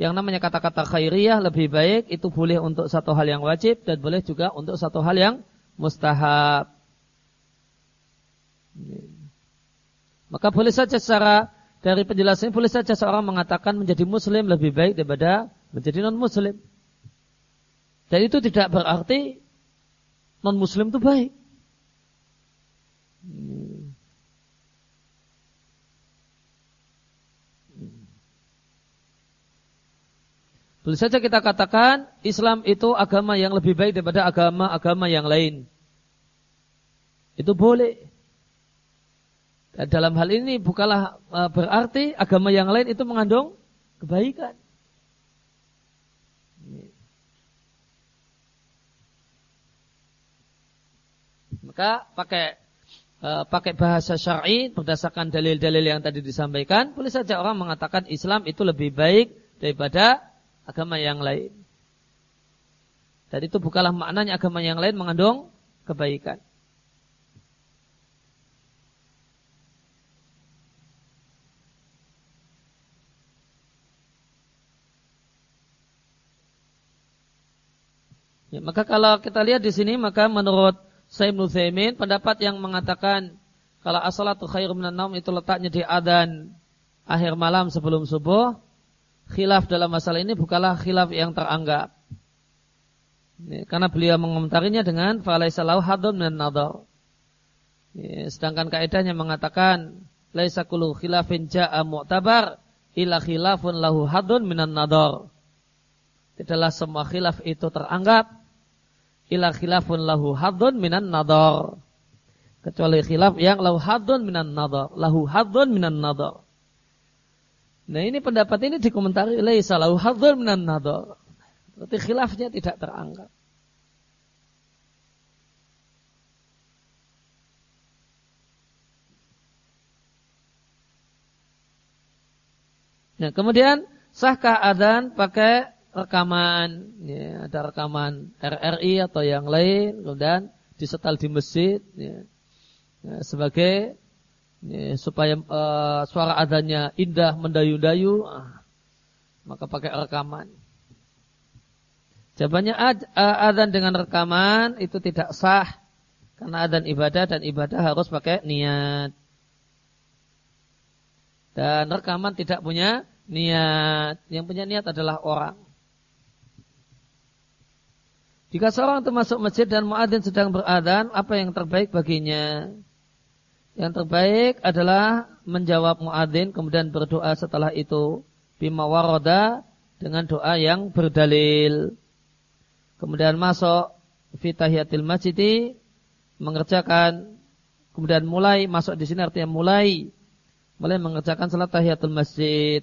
yang namanya kata-kata khairiyah lebih baik itu boleh untuk satu hal yang wajib dan boleh juga untuk satu hal yang mustahab. Maka boleh saja secara dari penjelasan boleh saja seorang mengatakan menjadi muslim lebih baik daripada menjadi non muslim. Dan itu tidak berarti non muslim itu baik. Boleh saja kita katakan Islam itu agama yang lebih baik daripada agama-agama yang lain. Itu boleh. Dan dalam hal ini bukanlah e, berarti agama yang lain itu mengandung kebaikan. Maka pakai e, pakai bahasa syar'i berdasarkan dalil-dalil yang tadi disampaikan, boleh saja orang mengatakan Islam itu lebih baik daripada agama yang lain. Dan itu bukanlah maknanya agama yang lain mengandung kebaikan. Ya, maka kalau kita lihat di sini maka menurut Sayyid Nuthaimin pendapat yang mengatakan kalau asalatu khairu minan itu letaknya di adan akhir malam sebelum subuh khilaf dalam masalah ini bukanlah khilaf yang teranggap. Karena beliau mengomentarinya dengan falaisa lahu hadun min nadar. Sedangkan kaidahnya mengatakan laisa kullu khilafin ja'a mu'tabar ila khilafun lahu hadun minan nadar. Tidaklah semua khilaf itu teranggap ila khilafun lahu hadun minan nadar. Kecuali khilaf yang lahu hadun minan nadar, lahu hadun minan nadar. Nah ini pendapat ini dikomentari oleh salahu hadzur minan nadar. Berarti khilafnya tidak teranggap. Nah, kemudian sahkah adzan pakai rekaman? Ya, ada rekaman RRI atau yang lain, kemudian disetel di masjid ya, ya, sebagai ya, supaya uh, suara adanya indah mendayu-dayu, ah, maka pakai rekaman. Jawabannya ad, uh, dengan rekaman itu tidak sah karena adzan ibadah dan ibadah harus pakai niat. Dan rekaman tidak punya niat. Yang punya niat adalah orang. Jika seorang termasuk masjid dan muadzin sedang beradan, apa yang terbaik baginya? Yang terbaik adalah menjawab muadzin kemudian berdoa setelah itu bima waroda dengan doa yang berdalil. Kemudian masuk fitahiyatil masjid mengerjakan kemudian mulai masuk di sini artinya mulai mulai mengerjakan salat tahiyatul masjid.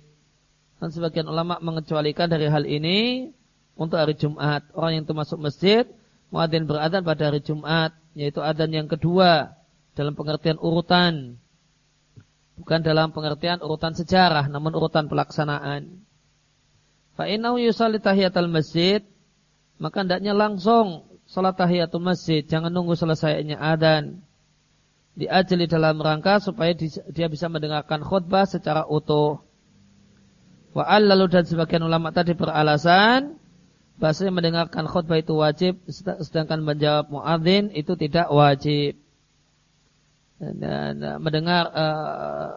Dan sebagian ulama mengecualikan dari hal ini untuk hari Jumat. Orang yang itu masuk masjid, muadzin beradan pada hari Jumat, yaitu adan yang kedua dalam pengertian urutan. Bukan dalam pengertian urutan sejarah, namun urutan pelaksanaan. Fa'innahu yusalli tahiyatul masjid, maka hendaknya langsung salat tahiyatul masjid, jangan nunggu selesainya adan. Diajeli dalam rangka supaya dia bisa mendengarkan khutbah secara utuh. Wa lalu dan sebagian ulama tadi beralasan bahasanya mendengarkan khutbah itu wajib sedangkan menjawab muadzin itu tidak wajib dan uh, mendengar uh,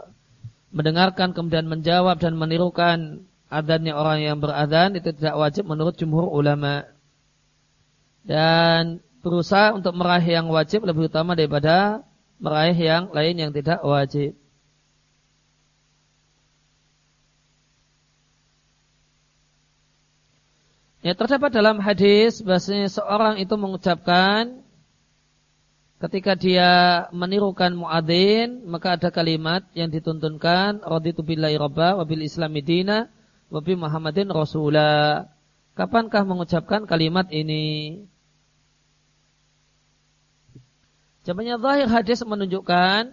mendengarkan kemudian menjawab dan menirukan adanya orang yang beradan itu tidak wajib menurut jumhur ulama dan berusaha untuk meraih yang wajib lebih utama daripada meraih yang lain yang tidak wajib. Ya terdapat dalam hadis bahasanya seorang itu mengucapkan ketika dia menirukan muadzin maka ada kalimat yang dituntunkan raditu billahi rabba wa bil islami dina wa bi muhammadin rasula. Kapankah mengucapkan kalimat ini? Jawabannya zahir hadis menunjukkan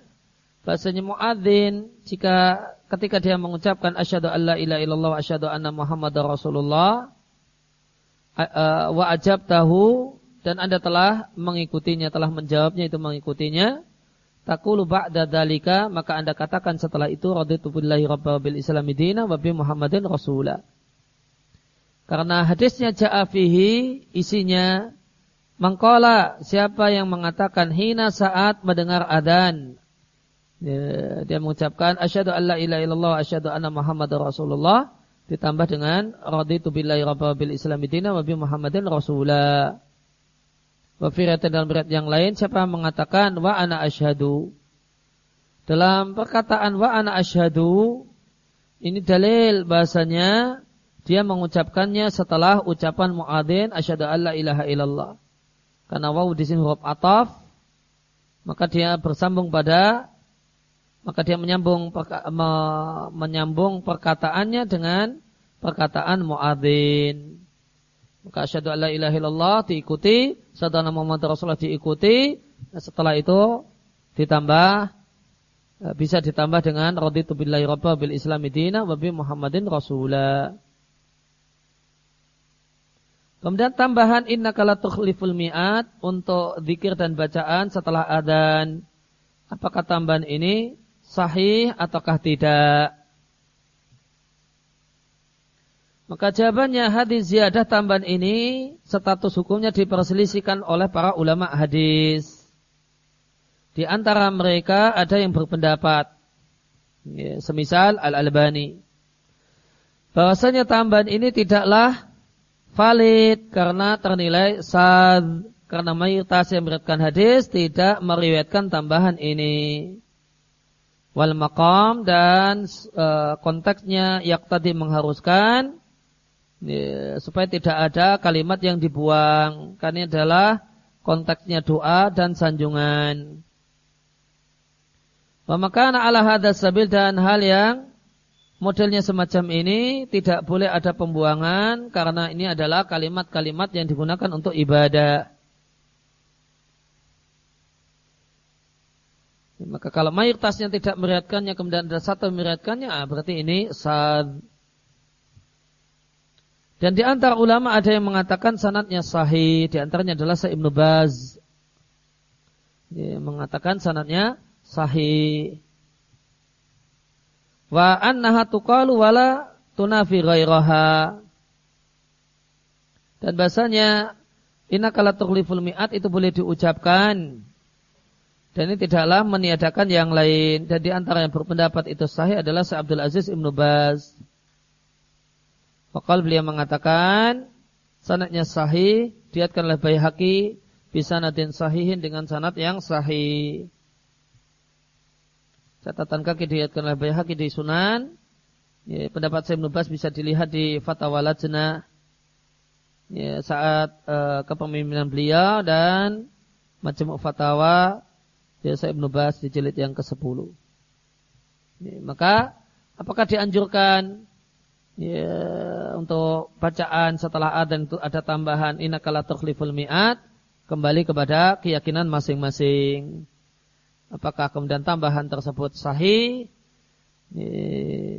bahasanya muadzin jika ketika dia mengucapkan asyhadu alla ilaha illallah wa asyhadu anna muhammadar rasulullah wa ajab tahu dan Anda telah mengikutinya, telah menjawabnya itu mengikutinya. Takulu ba'da dalika, maka Anda katakan setelah itu raditu billahi rabba bil islami dina wa bi Muhammadin rasula. Karena hadisnya ja'a fihi isinya mengkola siapa yang mengatakan hina saat mendengar adan dia, dia mengucapkan asyhadu alla ilaha illallah asyhadu anna muhammadar rasulullah ditambah dengan raditu billahi rabba bil islami dina wa bi Muhammadin rasula. Wa dalam berat yang lain siapa mengatakan wa ana asyhadu. Dalam perkataan wa ana asyhadu ini dalil bahasanya dia mengucapkannya setelah ucapan muadzin asyhadu alla ilaha illallah. Karena wawu di sini huruf ataf maka dia bersambung pada maka dia menyambung menyambung perkataannya dengan perkataan muadzin. Maka asyhadu alla ilaha illallah diikuti, asyhadu anna Muhammad Rasulullah diikuti, nah setelah itu ditambah eh, bisa ditambah dengan raditu billahi rabba bil islami dina wa bi Muhammadin rasulah. Kemudian tambahan inna kala tukhliful mi'at untuk zikir dan bacaan setelah adzan. Apakah tambahan ini sahih ataukah tidak? Maka jawabannya hadis ziyadah tambahan ini status hukumnya diperselisihkan oleh para ulama hadis. Di antara mereka ada yang berpendapat, ya, semisal Al-Albani, bahwasanya tambahan ini tidaklah valid karena ternilai sad karena mayoritas yang meriwayatkan hadis tidak meriwayatkan tambahan ini wal maqam dan e, konteksnya yang tadi mengharuskan ya, supaya tidak ada kalimat yang dibuang karena ini adalah konteksnya doa dan sanjungan. Maka ala hadas sabil dan hal yang modelnya semacam ini tidak boleh ada pembuangan karena ini adalah kalimat-kalimat yang digunakan untuk ibadah. Maka kalau mayoritasnya tidak meriatkannya kemudian ada satu meriatkannya, ah, berarti ini sad. Dan di antara ulama ada yang mengatakan sanatnya sahih, di antaranya adalah Sa'ib Nubaz. Dia mengatakan sanatnya sahih. Wa annaha tuqalu wala tunafi ghairaha. Dan bahasanya inna kala tukliful mi'at itu boleh diucapkan dan ini tidaklah meniadakan yang lain. Dan di antara yang berpendapat itu sahih adalah Syekh Abdul Aziz Ibnu Baz. Fakal beliau mengatakan sanatnya sahih, diatkan oleh Baihaqi bisa nadin sahihin dengan sanat yang sahih. Catatan kaki dilihatkan oleh Bayhaqi di Sunan. Ya, pendapat saya Bas bisa dilihat di Fatwa Lajnah ya, saat uh, kepemimpinan beliau dan macam fatwa ya, saya Ibnu Bas di jilid yang ke-10. Ya, maka apakah dianjurkan ya, untuk bacaan setelah adzan itu ada tambahan inakala tukhliful mi'at kembali kepada keyakinan masing-masing. Apakah kemudian tambahan tersebut sahih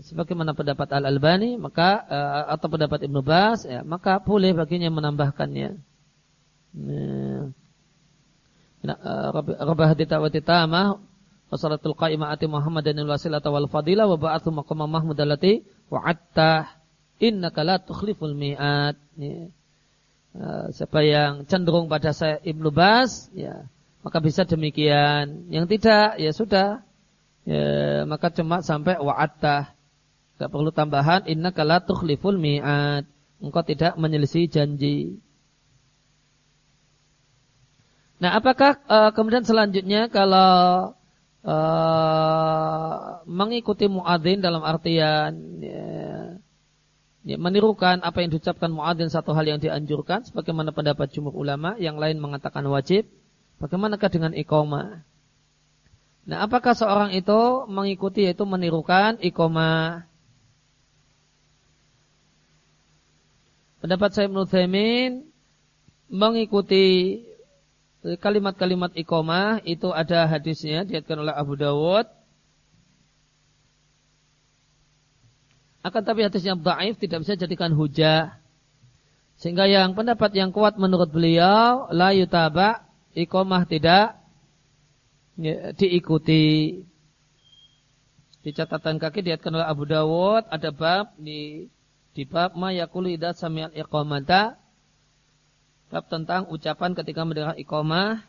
sebagaimana pendapat Al Albani maka uh, atau pendapat Ibnu Bas ya, maka boleh baginya menambahkannya. Rabbah hadita wa titamah wa salatul qa'imah ati Muhammadan wasilah wal fadilah wa ba'athu maqama Mahmud wa'atta innaka la tukhliful mi'at. Ya. Uh, siapa yang cenderung pada saya Ibnu Bas ya maka bisa demikian. Yang tidak ya sudah ya, maka cuma sampai wa'attah. Gak perlu tambahan inna kala tukhliful mi'at. Engkau tidak menyelisih janji. Nah, apakah uh, kemudian selanjutnya kalau uh, mengikuti muadzin dalam artian ya, ya, menirukan apa yang diucapkan muadzin satu hal yang dianjurkan sebagaimana pendapat jumhur ulama, yang lain mengatakan wajib. Bagaimanakah dengan iqamah? Nah, apakah seorang itu mengikuti yaitu menirukan ikoma? Pendapat saya menurut Thaymin mengikuti kalimat-kalimat ikoma itu ada hadisnya diatkan oleh Abu Dawud. Akan tapi hadisnya dhaif tidak bisa jadikan hujah. Sehingga yang pendapat yang kuat menurut beliau la yutaba ikomah tidak ya, diikuti. Di catatan kaki diatkan oleh Abu Dawud ada bab di di bab ma yakulu idza sami'al iqamata bab tentang ucapan ketika mendengar iqamah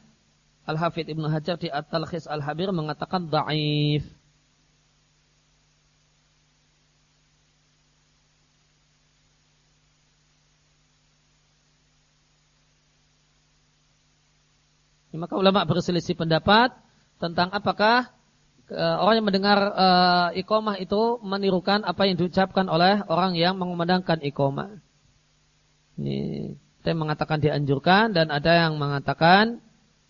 Al-Hafidh Ibnu Hajar di At-Talkhis Al-Habir mengatakan dhaif. Maka ulama berselisih pendapat tentang apakah uh, orang yang mendengar uh, iqomah itu menirukan apa yang diucapkan oleh orang yang mengumandangkan iqomah. Ini ada yang mengatakan dianjurkan dan ada yang mengatakan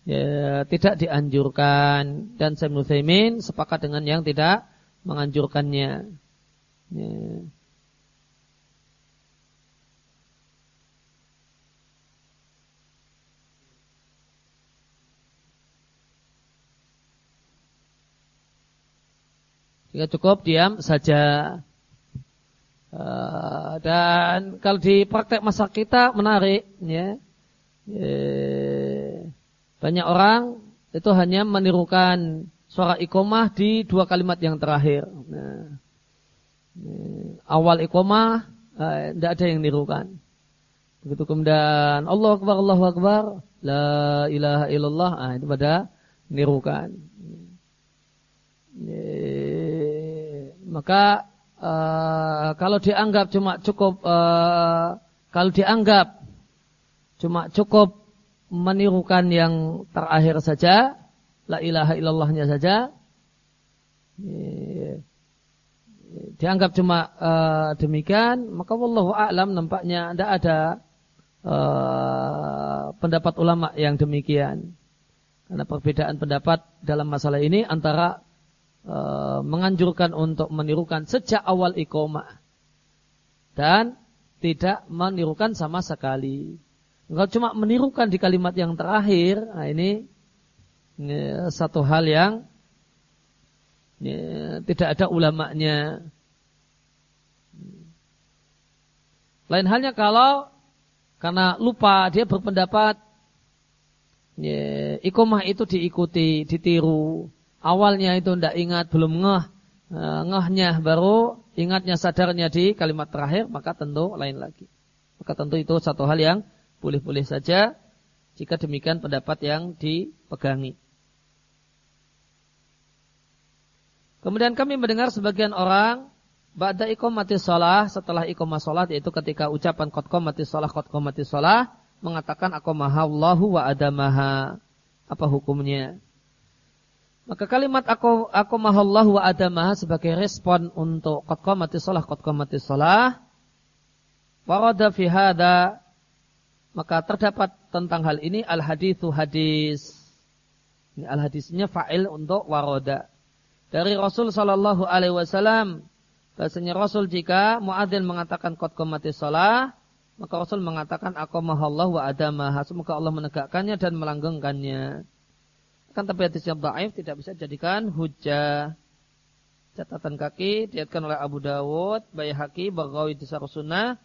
ya, tidak dianjurkan dan saya Nuthaimin sepakat dengan yang tidak menganjurkannya. Ya. Jika cukup diam saja. Uh, dan kalau di praktek masa kita menarik, ya. Yeah. Banyak orang itu hanya menirukan suara ikomah di dua kalimat yang terakhir. Nah, awal ikomah tidak ada yang nirukan. Begitu kemudian Allah Akbar, Allah Akbar, La ilaha illallah, ah, itu pada nirukan. Maka uh, kalau dianggap cuma cukup uh, kalau dianggap cuma cukup menirukan yang terakhir saja, la ilaha illallahnya saja, dianggap cuma uh, demikian, maka wallahu a'lam nampaknya tidak ada uh, pendapat ulama yang demikian. Karena perbedaan pendapat dalam masalah ini antara e, menganjurkan untuk menirukan sejak awal iqomah dan tidak menirukan sama sekali. Kalau cuma menirukan di kalimat yang terakhir, nah ini, ini satu hal yang ini, tidak ada ulamanya. Lain halnya kalau karena lupa dia berpendapat ya, ikomah itu diikuti, ditiru awalnya itu tidak ingat, belum ngeh, eh, ngehnya baru ingatnya sadarnya di kalimat terakhir, maka tentu lain lagi. Maka tentu itu satu hal yang boleh-boleh saja jika demikian pendapat yang dipegangi. Kemudian kami mendengar sebagian orang Ba'da iqamati sholah setelah iqamah sholat yaitu ketika ucapan kot komati sholah kot komati sholah mengatakan aku maha Allahu wa adamaha apa hukumnya Maka kalimat aku aku mahallah wa adamah sebagai respon untuk qad qamati shalah qad qamati shalah warada fi hada maka terdapat tentang hal ini al hadithu hadis. Ini al hadisnya fa'il untuk waroda. Dari Rasul sallallahu alaihi wasallam bahasanya Rasul jika muadzin mengatakan qad qamati shalah maka Rasul mengatakan aqamahallah wa adamah. Semoga Allah menegakkannya dan melanggengkannya. Kan tapi hadis yang dhaif tidak bisa dijadikan hujah. Catatan kaki diatkan oleh Abu Dawud, Bayhaqi, Baghawi di Sunnah.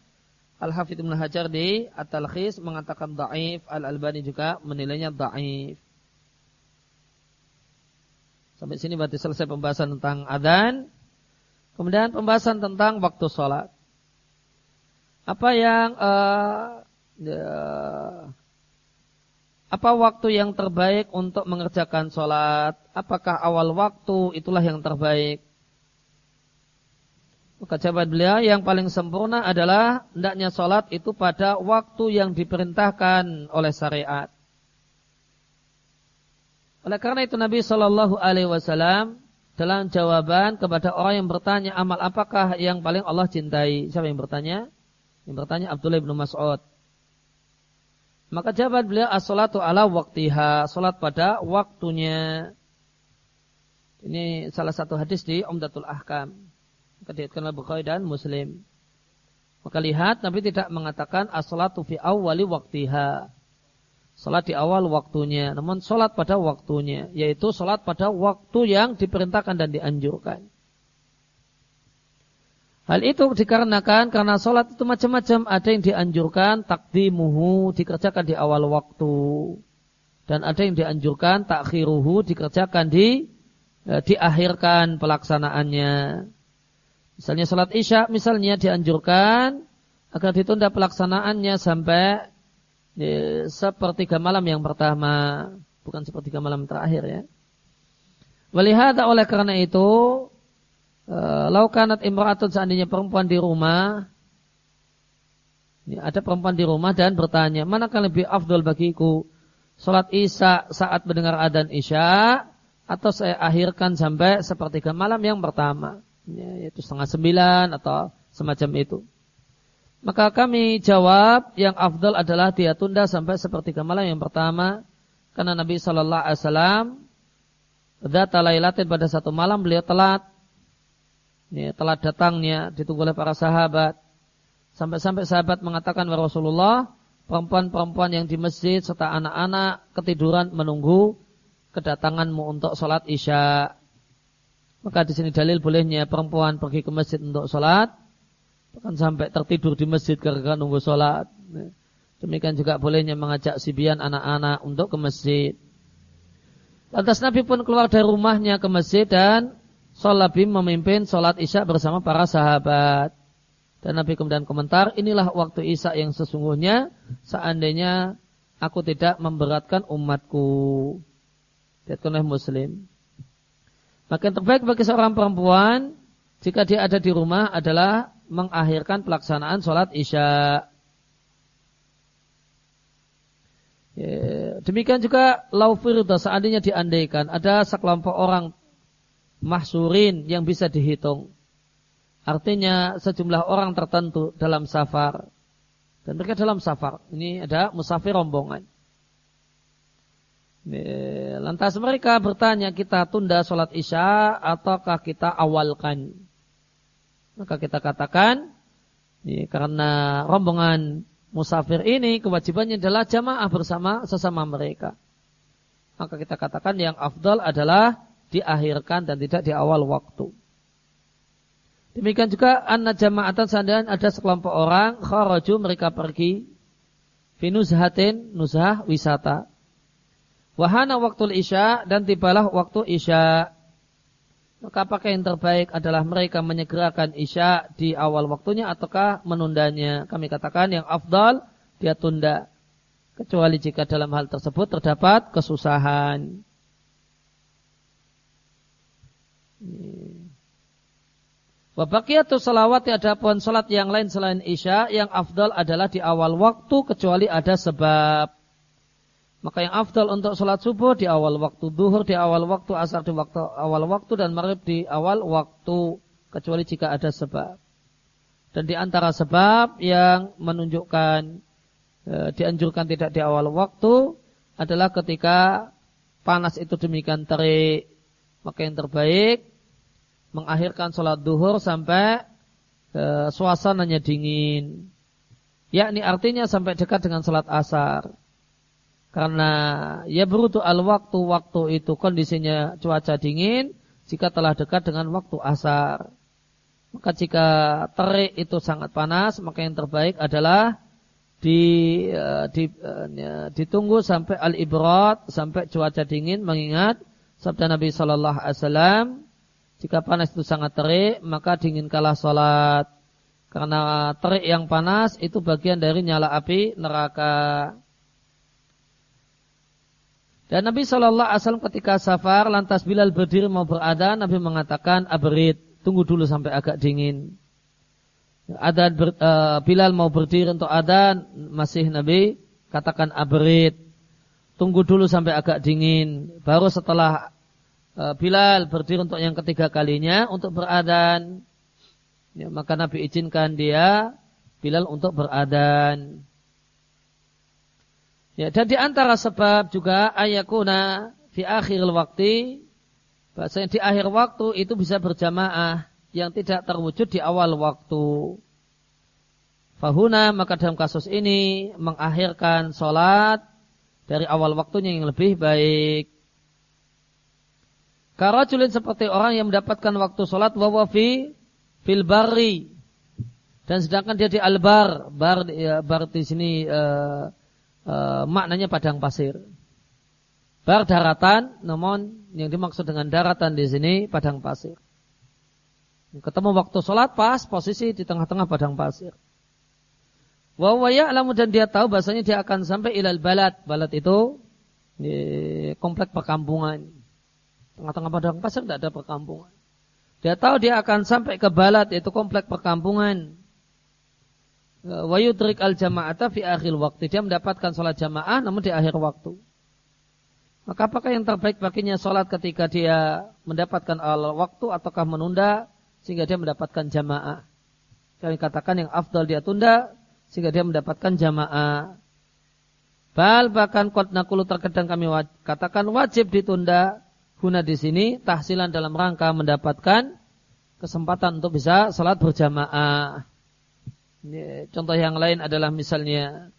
Al-Hafidh Ibn Hajar di At-Talkhis mengatakan dhaif, Al-Albani juga menilainya dhaif. Sampai sini berarti selesai pembahasan tentang adzan. Kemudian pembahasan tentang waktu sholat. Apa yang uh, uh, apa waktu yang terbaik untuk mengerjakan sholat? Apakah awal waktu itulah yang terbaik? Maka jawaban beliau yang paling sempurna adalah hendaknya sholat itu pada waktu yang diperintahkan oleh syariat. Oleh karena itu Nabi Shallallahu Alaihi Wasallam dalam jawaban kepada orang yang bertanya amal apakah yang paling Allah cintai? Siapa yang bertanya? Yang bertanya Abdullah bin Mas'ud. Maka jawaban beliau as-salatu ala waktiha, salat pada waktunya. Ini salah satu hadis di Umdatul Ahkam. Diatkan Bukhari dan Muslim. Maka lihat Nabi tidak mengatakan as-salatu fi awwali waktiha. Salat di awal waktunya, namun salat pada waktunya, yaitu salat pada waktu yang diperintahkan dan dianjurkan. Hal itu dikarenakan karena sholat itu macam-macam. Ada yang dianjurkan takdimuhu dikerjakan di awal waktu. Dan ada yang dianjurkan takhiruhu dikerjakan di eh, diakhirkan pelaksanaannya. Misalnya sholat isya misalnya dianjurkan agar ditunda pelaksanaannya sampai eh, sepertiga malam yang pertama. Bukan sepertiga malam terakhir ya. Walihada oleh karena itu laukanat imra'atun seandainya perempuan di rumah ini ada perempuan di rumah dan bertanya, manakah lebih afdol bagiku? Salat Isya saat mendengar adzan Isya atau saya akhirkan sampai sepertiga malam yang pertama, ya, yaitu setengah sembilan atau semacam itu. Maka kami jawab yang afdol adalah dia tunda sampai sepertiga malam yang pertama karena Nabi Shallallahu Alaihi Wasallam pada satu malam beliau telat ya, telah datangnya ditunggu oleh para sahabat. Sampai-sampai sahabat mengatakan kepada Rasulullah, perempuan-perempuan yang di masjid serta anak-anak ketiduran menunggu kedatanganmu untuk sholat isya. Maka di sini dalil bolehnya perempuan pergi ke masjid untuk sholat, bahkan sampai tertidur di masjid karena nunggu sholat. Demikian juga bolehnya mengajak sibian anak-anak untuk ke masjid. Lantas Nabi pun keluar dari rumahnya ke masjid dan Salat memimpin sholat isya bersama para sahabat. Dan Nabi kemudian komentar, inilah waktu isya yang sesungguhnya seandainya aku tidak memberatkan umatku. Lihatkan oleh muslim. Maka yang terbaik bagi seorang perempuan jika dia ada di rumah adalah mengakhirkan pelaksanaan sholat isya. Ya, demikian juga laufirda seandainya diandaikan ada sekelompok orang mahsurin yang bisa dihitung. Artinya sejumlah orang tertentu dalam safar. Dan mereka dalam safar. Ini ada musafir rombongan. Lantas mereka bertanya kita tunda sholat isya ataukah kita awalkan. Maka kita katakan karena rombongan musafir ini kewajibannya adalah jamaah bersama sesama mereka. Maka kita katakan yang afdal adalah diakhirkan dan tidak di awal waktu. Demikian juga anna jama'atan sandahan ada sekelompok orang kharaju mereka pergi finuzhatin nuzhah wisata. Wahana waktu isya dan tibalah waktu isya. Maka apakah yang terbaik adalah mereka menyegerakan isya di awal waktunya ataukah menundanya? Kami katakan yang afdal dia tunda. Kecuali jika dalam hal tersebut terdapat kesusahan. Wabakiyatu salawat pun salat yang lain selain isya yang afdal adalah di awal waktu kecuali ada sebab. Maka yang afdal untuk sholat subuh di awal waktu, duhur di awal waktu, asar di waktu awal waktu, dan maghrib di awal waktu. Kecuali jika ada sebab. Dan di antara sebab yang menunjukkan e, dianjurkan tidak di awal waktu adalah ketika panas itu demikian terik. Maka yang terbaik mengakhirkan sholat duhur sampai e, suasananya dingin. Yakni artinya sampai dekat dengan sholat asar. Karena ya berutu al waktu waktu itu kondisinya cuaca dingin jika telah dekat dengan waktu asar. Maka jika terik itu sangat panas, maka yang terbaik adalah di, uh, di uh, ditunggu sampai al ibrat sampai cuaca dingin mengingat sabda Nabi Shallallahu Alaihi Wasallam jika panas itu sangat terik maka dingin kalah sholat karena terik yang panas itu bagian dari nyala api neraka. Dan Nabi Shallallahu Alaihi Wasallam ketika safar lantas Bilal berdiri mau berada, Nabi mengatakan aberit, tunggu dulu sampai agak dingin. Adan ber, uh, Bilal mau berdiri untuk adan, masih Nabi katakan aberit, tunggu dulu sampai agak dingin. Baru setelah Bilal berdiri untuk yang ketiga kalinya untuk beradan, ya, maka Nabi izinkan dia Bilal untuk beradan. Ya, dan di antara sebab juga ayakuna di akhir waktu, bahasanya di akhir waktu itu bisa berjamaah yang tidak terwujud di awal waktu. Fahuna maka dalam kasus ini mengakhirkan sholat dari awal waktunya yang lebih baik. Karajulin seperti orang yang mendapatkan waktu sholat wawafi fil bari dan sedangkan dia di albar bar ya, bar di sini uh, e, maknanya padang pasir. Bar daratan, namun yang dimaksud dengan daratan di sini padang pasir. Ketemu waktu sholat pas posisi di tengah-tengah padang pasir. Wawaya alamu dan dia tahu bahasanya dia akan sampai ilal balat. Balat itu komplek perkampungan. Tengah-tengah padang pasir tidak ada perkampungan. Dia tahu dia akan sampai ke balat yaitu komplek perkampungan wa yudrik al jama'ata fi akhir waktu. Dia mendapatkan sholat jamaah namun di akhir waktu. Maka apakah yang terbaik baginya sholat ketika dia mendapatkan al waktu ataukah menunda sehingga dia mendapatkan jamaah? Kami katakan yang afdal dia tunda sehingga dia mendapatkan jamaah. Bal bahkan kot nakulu terkadang kami katakan wajib ditunda guna di sini tahsilan dalam rangka mendapatkan kesempatan untuk bisa sholat berjamaah. Contoh yang lain adalah misalnya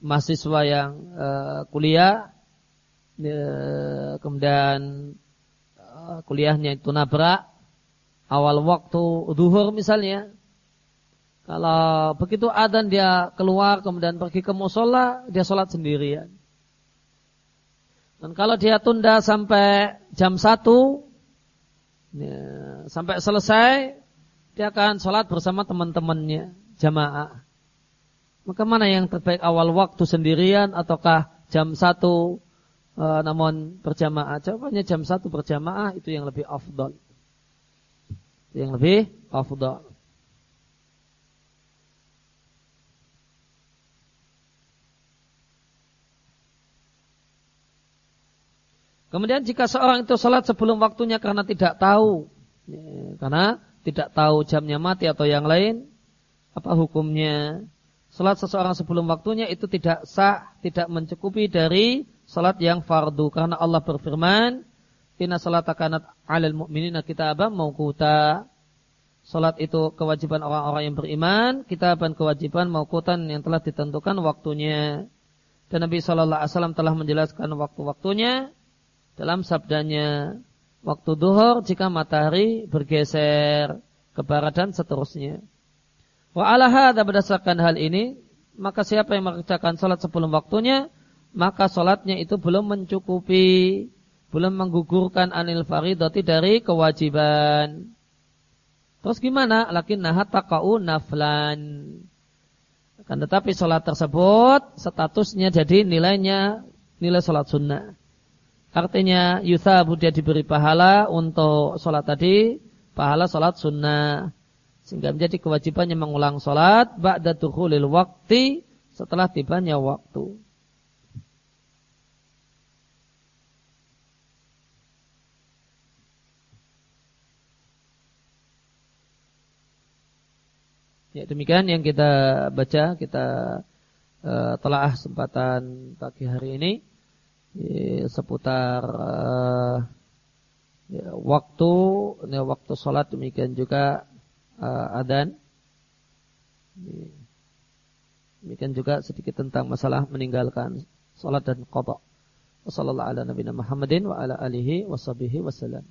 mahasiswa yang uh, kuliah, uh, kemudian uh, kuliahnya itu nabrak, awal waktu duhur misalnya. Kalau begitu adan dia keluar kemudian pergi ke musola, dia sholat sendirian. Dan kalau dia tunda sampai jam satu, ya, sampai selesai, dia akan sholat bersama teman-temannya jamaah. Maka mana yang terbaik awal waktu sendirian ataukah jam satu e, namun berjamaah? Jawabannya jam satu berjamaah itu yang lebih afdol. Yang lebih afdol. Kemudian jika seorang itu sholat sebelum waktunya karena tidak tahu, ya, karena tidak tahu jamnya mati atau yang lain, apa hukumnya? Salat seseorang sebelum waktunya itu tidak sah, tidak mencukupi dari salat yang fardu karena Allah berfirman, "Inna salata kanat 'alal mu'minina kitaban mauquta." Salat itu kewajiban orang-orang yang beriman, kitaban kewajiban mauqutan yang telah ditentukan waktunya. Dan Nabi sallallahu alaihi wasallam telah menjelaskan waktu-waktunya dalam sabdanya, waktu duhur jika matahari bergeser ke barat dan seterusnya. Wa ala hadha berdasarkan hal ini, maka siapa yang mengerjakan salat sebelum waktunya, maka salatnya itu belum mencukupi, belum menggugurkan anil faridati dari kewajiban. Terus gimana? Lakin nahat takau naflan. Akan tetapi salat tersebut statusnya jadi nilainya nilai salat sunnah. Artinya yusabu dia diberi pahala untuk sholat tadi, pahala sholat sunnah. Sehingga menjadi kewajibannya mengulang sholat ba'da tuhulil wakti setelah tibanya waktu. Ya demikian yang kita baca, kita uh, telah kesempatan pagi hari ini seputar uh, ya, waktu, ya, waktu sholat demikian juga uh, adan. Ya, demikian juga sedikit tentang masalah meninggalkan sholat dan qadha. Wassalamualaikum warahmatullahi wabarakatuh. wa ala alihi wasallam.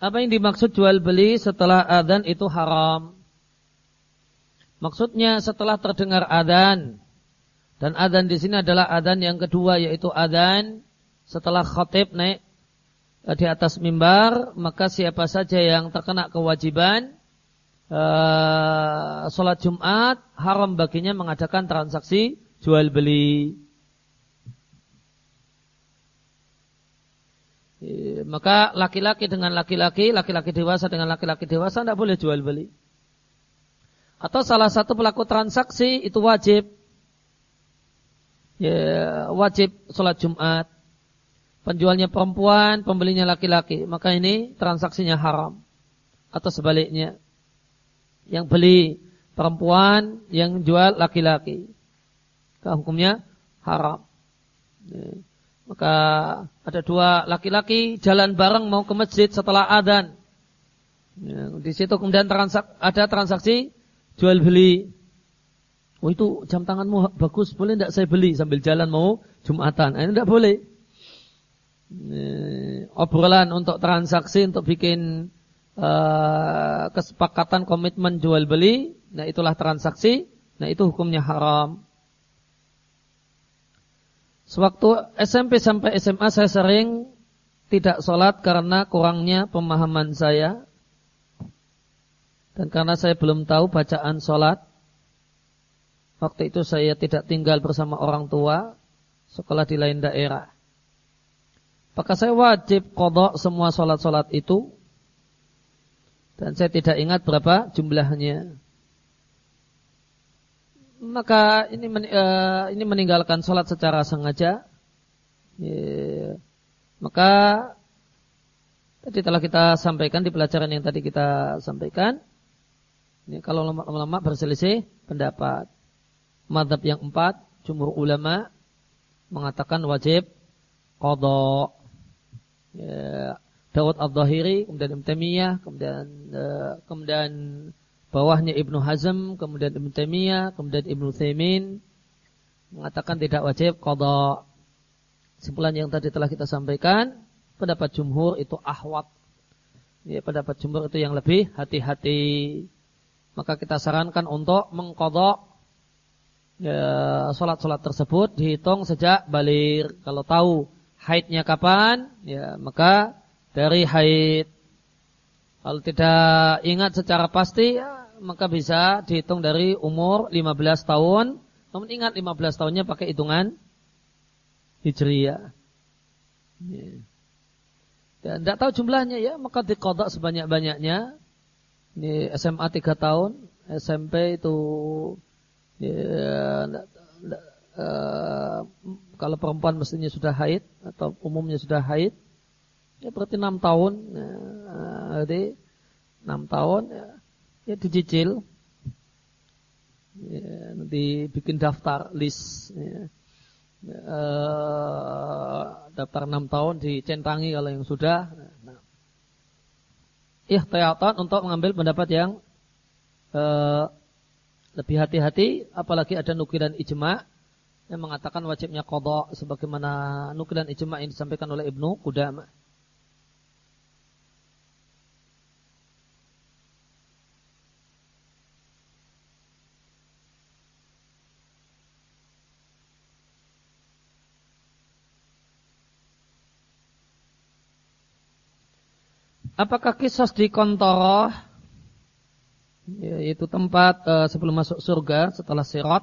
Apa yang dimaksud jual beli setelah adzan itu haram? Maksudnya setelah terdengar adzan dan adzan di sini adalah adzan yang kedua yaitu adzan setelah khatib naik di atas mimbar maka siapa saja yang terkena kewajiban uh, sholat Jumat haram baginya mengadakan transaksi jual beli. Eh, maka laki-laki dengan laki-laki, laki-laki dewasa dengan laki-laki dewasa tidak boleh jual beli. Atau salah satu pelaku transaksi itu wajib ya, wajib sholat Jumat. Penjualnya perempuan, pembelinya laki-laki. Maka ini transaksinya haram. Atau sebaliknya. Yang beli perempuan, yang jual laki-laki. Hukumnya haram. Ya. Maka ada dua laki-laki jalan bareng mau ke masjid setelah adan. Ya, di situ kemudian transak, ada transaksi jual beli. Oh itu jam tanganmu bagus, boleh tidak saya beli sambil jalan mau jumatan? Ini tidak boleh. Ya, obrolan untuk transaksi untuk bikin uh, kesepakatan komitmen jual beli, nah itulah transaksi, nah itu hukumnya haram. Sewaktu SMP sampai SMA saya sering tidak sholat karena kurangnya pemahaman saya. Dan karena saya belum tahu bacaan sholat. Waktu itu saya tidak tinggal bersama orang tua. Sekolah di lain daerah. Maka saya wajib kodok semua sholat-sholat itu. Dan saya tidak ingat berapa jumlahnya maka ini uh, ini meninggalkan sholat secara sengaja. Yeah. Maka tadi telah kita sampaikan di pelajaran yang tadi kita sampaikan. Ini kalau lama-lama berselisih pendapat. Madhab yang empat, jumhur ulama mengatakan wajib kodok. Ya, Dawud al-Zahiri, kemudian Ibn Taimiyah, kemudian uh, kemudian bawahnya Ibnu Hazm, kemudian Ibnu Taimiyah, kemudian Ibnu Thaimin mengatakan tidak wajib qada. Simpulan yang tadi telah kita sampaikan, pendapat jumhur itu ahwat. Ya, pendapat jumhur itu yang lebih hati-hati. Maka kita sarankan untuk mengkodok sholat-sholat tersebut dihitung sejak balir. Kalau tahu haidnya kapan, ya maka dari haid. Kalau tidak ingat secara pasti, ya, maka bisa dihitung dari umur 15 tahun. Namun ingat 15 tahunnya pakai hitungan Hijriyah. Ya. Dan tidak tahu jumlahnya ya, maka dikodok sebanyak-banyaknya. Ini SMA 3 tahun, SMP itu ya, uh, kalau perempuan mestinya sudah haid atau umumnya sudah haid, ya berarti 6 tahun. Ya, jadi 6 tahun ya, ya dicicil ya, nanti bikin daftar list ya. e, daftar 6 tahun dicentangi kalau yang sudah nah. ihtiyatan untuk mengambil pendapat yang e, lebih hati-hati apalagi ada nukilan ijma yang mengatakan wajibnya kodok sebagaimana nukilan ijma yang disampaikan oleh Ibnu Qudamah. Apakah kisos di kontoroh yaitu tempat uh, sebelum masuk surga setelah sirat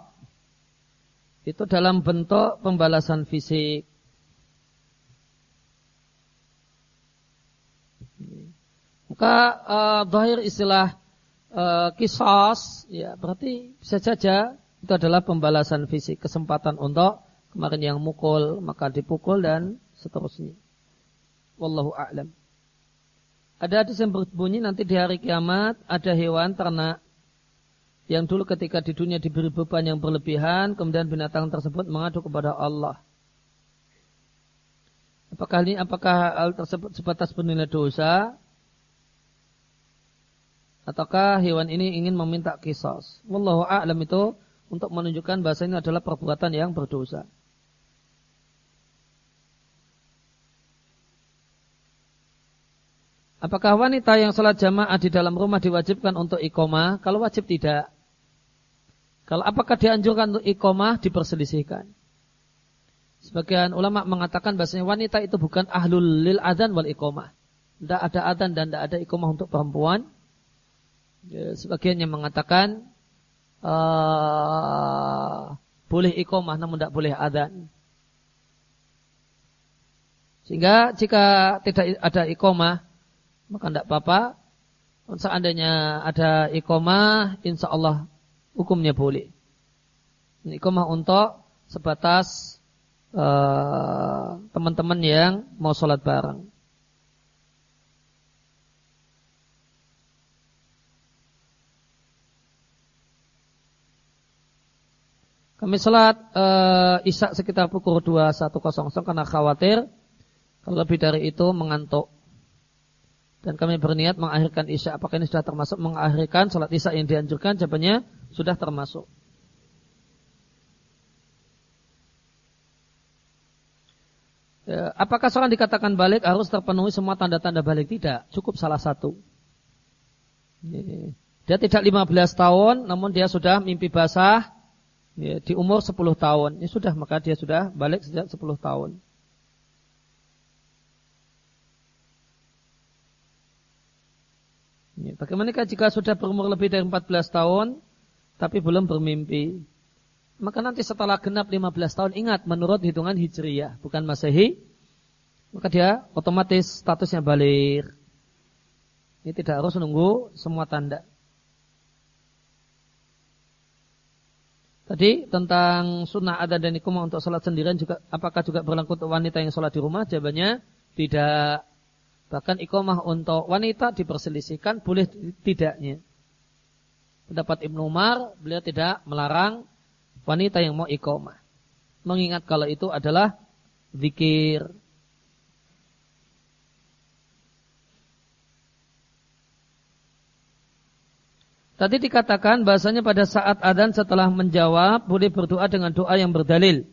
itu dalam bentuk pembalasan fisik. Maka uh, zahir istilah uh, kisos ya berarti bisa saja itu adalah pembalasan fisik, kesempatan untuk kemarin yang mukul maka dipukul dan seterusnya. Wallahu a'lam. Ada hadis yang berbunyi nanti di hari kiamat ada hewan ternak yang dulu ketika di dunia diberi beban yang berlebihan, kemudian binatang tersebut mengadu kepada Allah. Apakah ini apakah hal tersebut sebatas bernilai dosa ataukah hewan ini ingin meminta kisos? Wallahu a'lam itu untuk menunjukkan bahasa ini adalah perbuatan yang berdosa. Apakah wanita yang sholat jamaah di dalam rumah diwajibkan untuk ikomah? Kalau wajib tidak. Kalau apakah dianjurkan untuk ikomah? Diperselisihkan. Sebagian ulama mengatakan bahasanya wanita itu bukan ahlul lil adan wal ikomah. Tidak ada adan dan tidak ada ikomah untuk perempuan. Ya, sebagian yang mengatakan uh, boleh ikomah namun tidak boleh adan. Sehingga jika tidak ada ikomah, maka tidak apa-apa. Seandainya ada ikomah, insya Allah hukumnya boleh. Ikomah untuk sebatas eh, teman-teman uh, yang mau sholat bareng. Kami sholat uh, isya sekitar pukul 21.00 karena khawatir kalau lebih dari itu mengantuk dan kami berniat mengakhirkan isya. Apakah ini sudah termasuk mengakhirkan salat isya yang dianjurkan? Jawabannya sudah termasuk. Ya, apakah seorang dikatakan balik harus terpenuhi semua tanda-tanda balik? Tidak, cukup salah satu. Dia tidak 15 tahun, namun dia sudah mimpi basah ya, di umur 10 tahun. Ya sudah, maka dia sudah balik sejak 10 tahun. Ya, bagaimana jika sudah berumur lebih dari 14 tahun tapi belum bermimpi? Maka nanti setelah genap 15 tahun ingat menurut hitungan hijriyah bukan masehi maka dia otomatis statusnya balik. Ini tidak harus menunggu semua tanda. Tadi tentang sunnah ada dan untuk sholat sendirian juga apakah juga berlaku untuk wanita yang sholat di rumah? Jawabannya tidak. Bahkan ikomah untuk wanita diperselisihkan boleh tidaknya. Pendapat Ibnu Umar, beliau tidak melarang wanita yang mau ikomah. Mengingat kalau itu adalah zikir. Tadi dikatakan bahasanya pada saat adan setelah menjawab boleh berdoa dengan doa yang berdalil.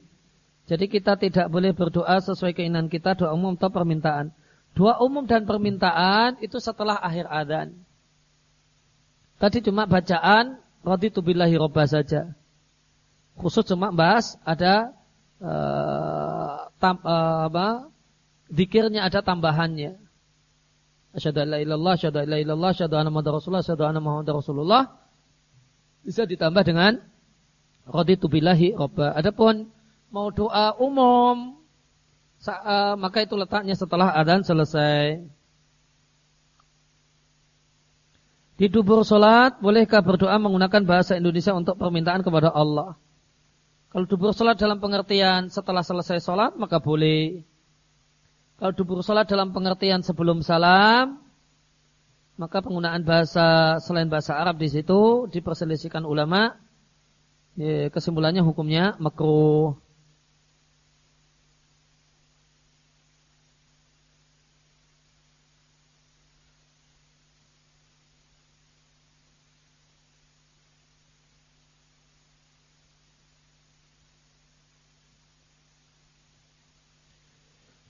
Jadi kita tidak boleh berdoa sesuai keinginan kita, doa umum atau permintaan. Dua umum dan permintaan itu setelah akhir adzan. Tadi cuma bacaan raditu billahi robba saja. Khusus cuma bahas ada uh, tam, uh, apa? Dikirnya ada tambahannya. Asyhadu an la ilallah, asyhadu an la ilallah, asyhadu anna muhammadar rasulullah, asyhadu anna muhammadar rasulullah. Bisa ditambah dengan raditu billahi robba. Adapun mau doa umum uh, maka itu letaknya setelah adzan selesai. Di dubur solat, bolehkah berdoa menggunakan bahasa Indonesia untuk permintaan kepada Allah? Kalau dubur solat dalam pengertian setelah selesai solat, maka boleh. Kalau dubur solat dalam pengertian sebelum salam, maka penggunaan bahasa selain bahasa Arab di situ diperselisihkan ulama. Ya, kesimpulannya hukumnya makruh.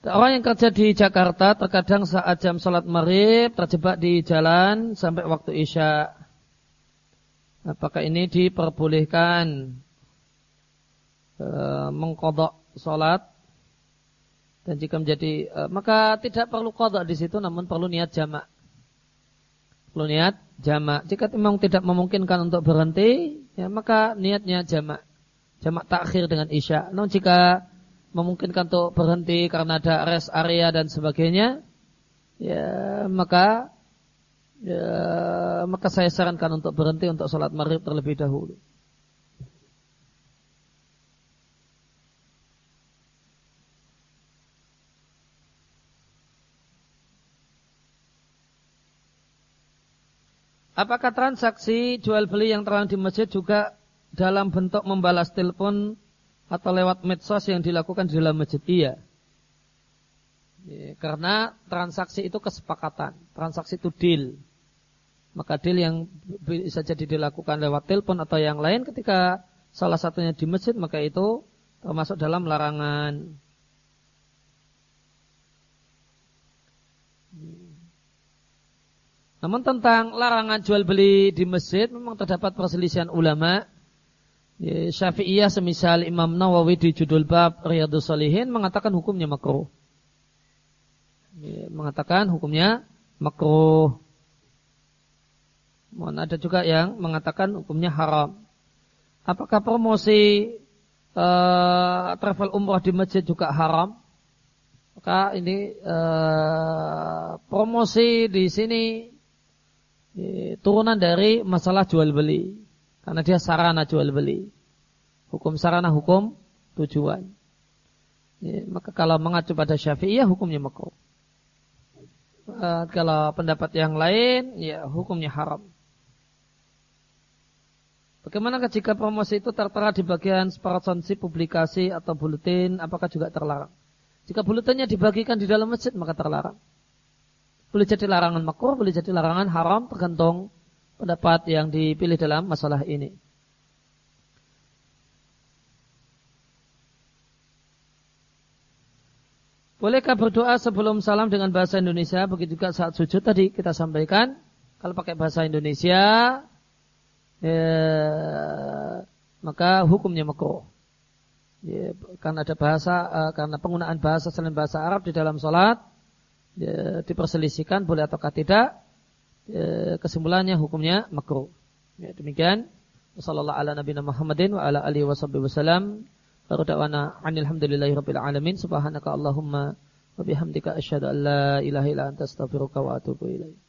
Orang yang kerja di Jakarta terkadang saat jam sholat maghrib terjebak di jalan sampai waktu isya. Apakah ini diperbolehkan e, mengkodok sholat? Dan jika menjadi e, maka tidak perlu kodok di situ, namun perlu niat jamak. Perlu niat jamak. Jika memang tidak memungkinkan untuk berhenti, ya maka niatnya jamak. Jamak takhir dengan isya. Namun jika memungkinkan untuk berhenti karena ada rest area dan sebagainya, ya maka ya, maka saya sarankan untuk berhenti untuk sholat maghrib terlebih dahulu. Apakah transaksi jual beli yang terang di masjid juga dalam bentuk membalas telepon atau lewat medsos yang dilakukan di dalam masjid? Iya. Ya, karena transaksi itu kesepakatan, transaksi itu deal. Maka deal yang bisa jadi dilakukan lewat telepon atau yang lain ketika salah satunya di masjid maka itu termasuk dalam larangan. Namun tentang larangan jual beli di masjid memang terdapat perselisihan ulama. Ya, Syafi'iyah semisal Imam Nawawi di judul bab Riyadus Salihin mengatakan hukumnya makruh mengatakan hukumnya makruh. Mohon ada juga yang mengatakan hukumnya haram. Apakah promosi uh, travel umroh di masjid juga haram? Maka ini uh, promosi di sini uh, turunan dari masalah jual beli. Karena dia sarana jual beli. Hukum sarana, hukum tujuan. Ya, maka kalau mengacu pada syafi'iyah hukumnya makruh. Uh, kalau pendapat yang lain, ya hukumnya haram. Bagaimana jika promosi itu tertera di bagian sparatonsi publikasi atau buletin, apakah juga terlarang? Jika buletinnya dibagikan di dalam masjid, maka terlarang. Boleh jadi larangan makruh, boleh jadi larangan haram, tergantung pendapat yang dipilih dalam masalah ini. Bolehkah berdoa sebelum salam dengan bahasa Indonesia? Begitu juga saat sujud tadi kita sampaikan. Kalau pakai bahasa Indonesia, ya, maka hukumnya makruh. Ya, karena ada bahasa, uh, karena penggunaan bahasa selain bahasa Arab di dalam sholat, ya, diperselisihkan boleh ataukah tidak. Ya, kesimpulannya hukumnya makruh. Ya, demikian. Wassalamualaikum warahmatullahi wabarakatuh. Baru dakwana alhamdulillahi rabbil alamin. Subhanaka Allahumma wa bihamdika asyhadu an la ilaha illa anta astaghfiruka wa atubu ilaik.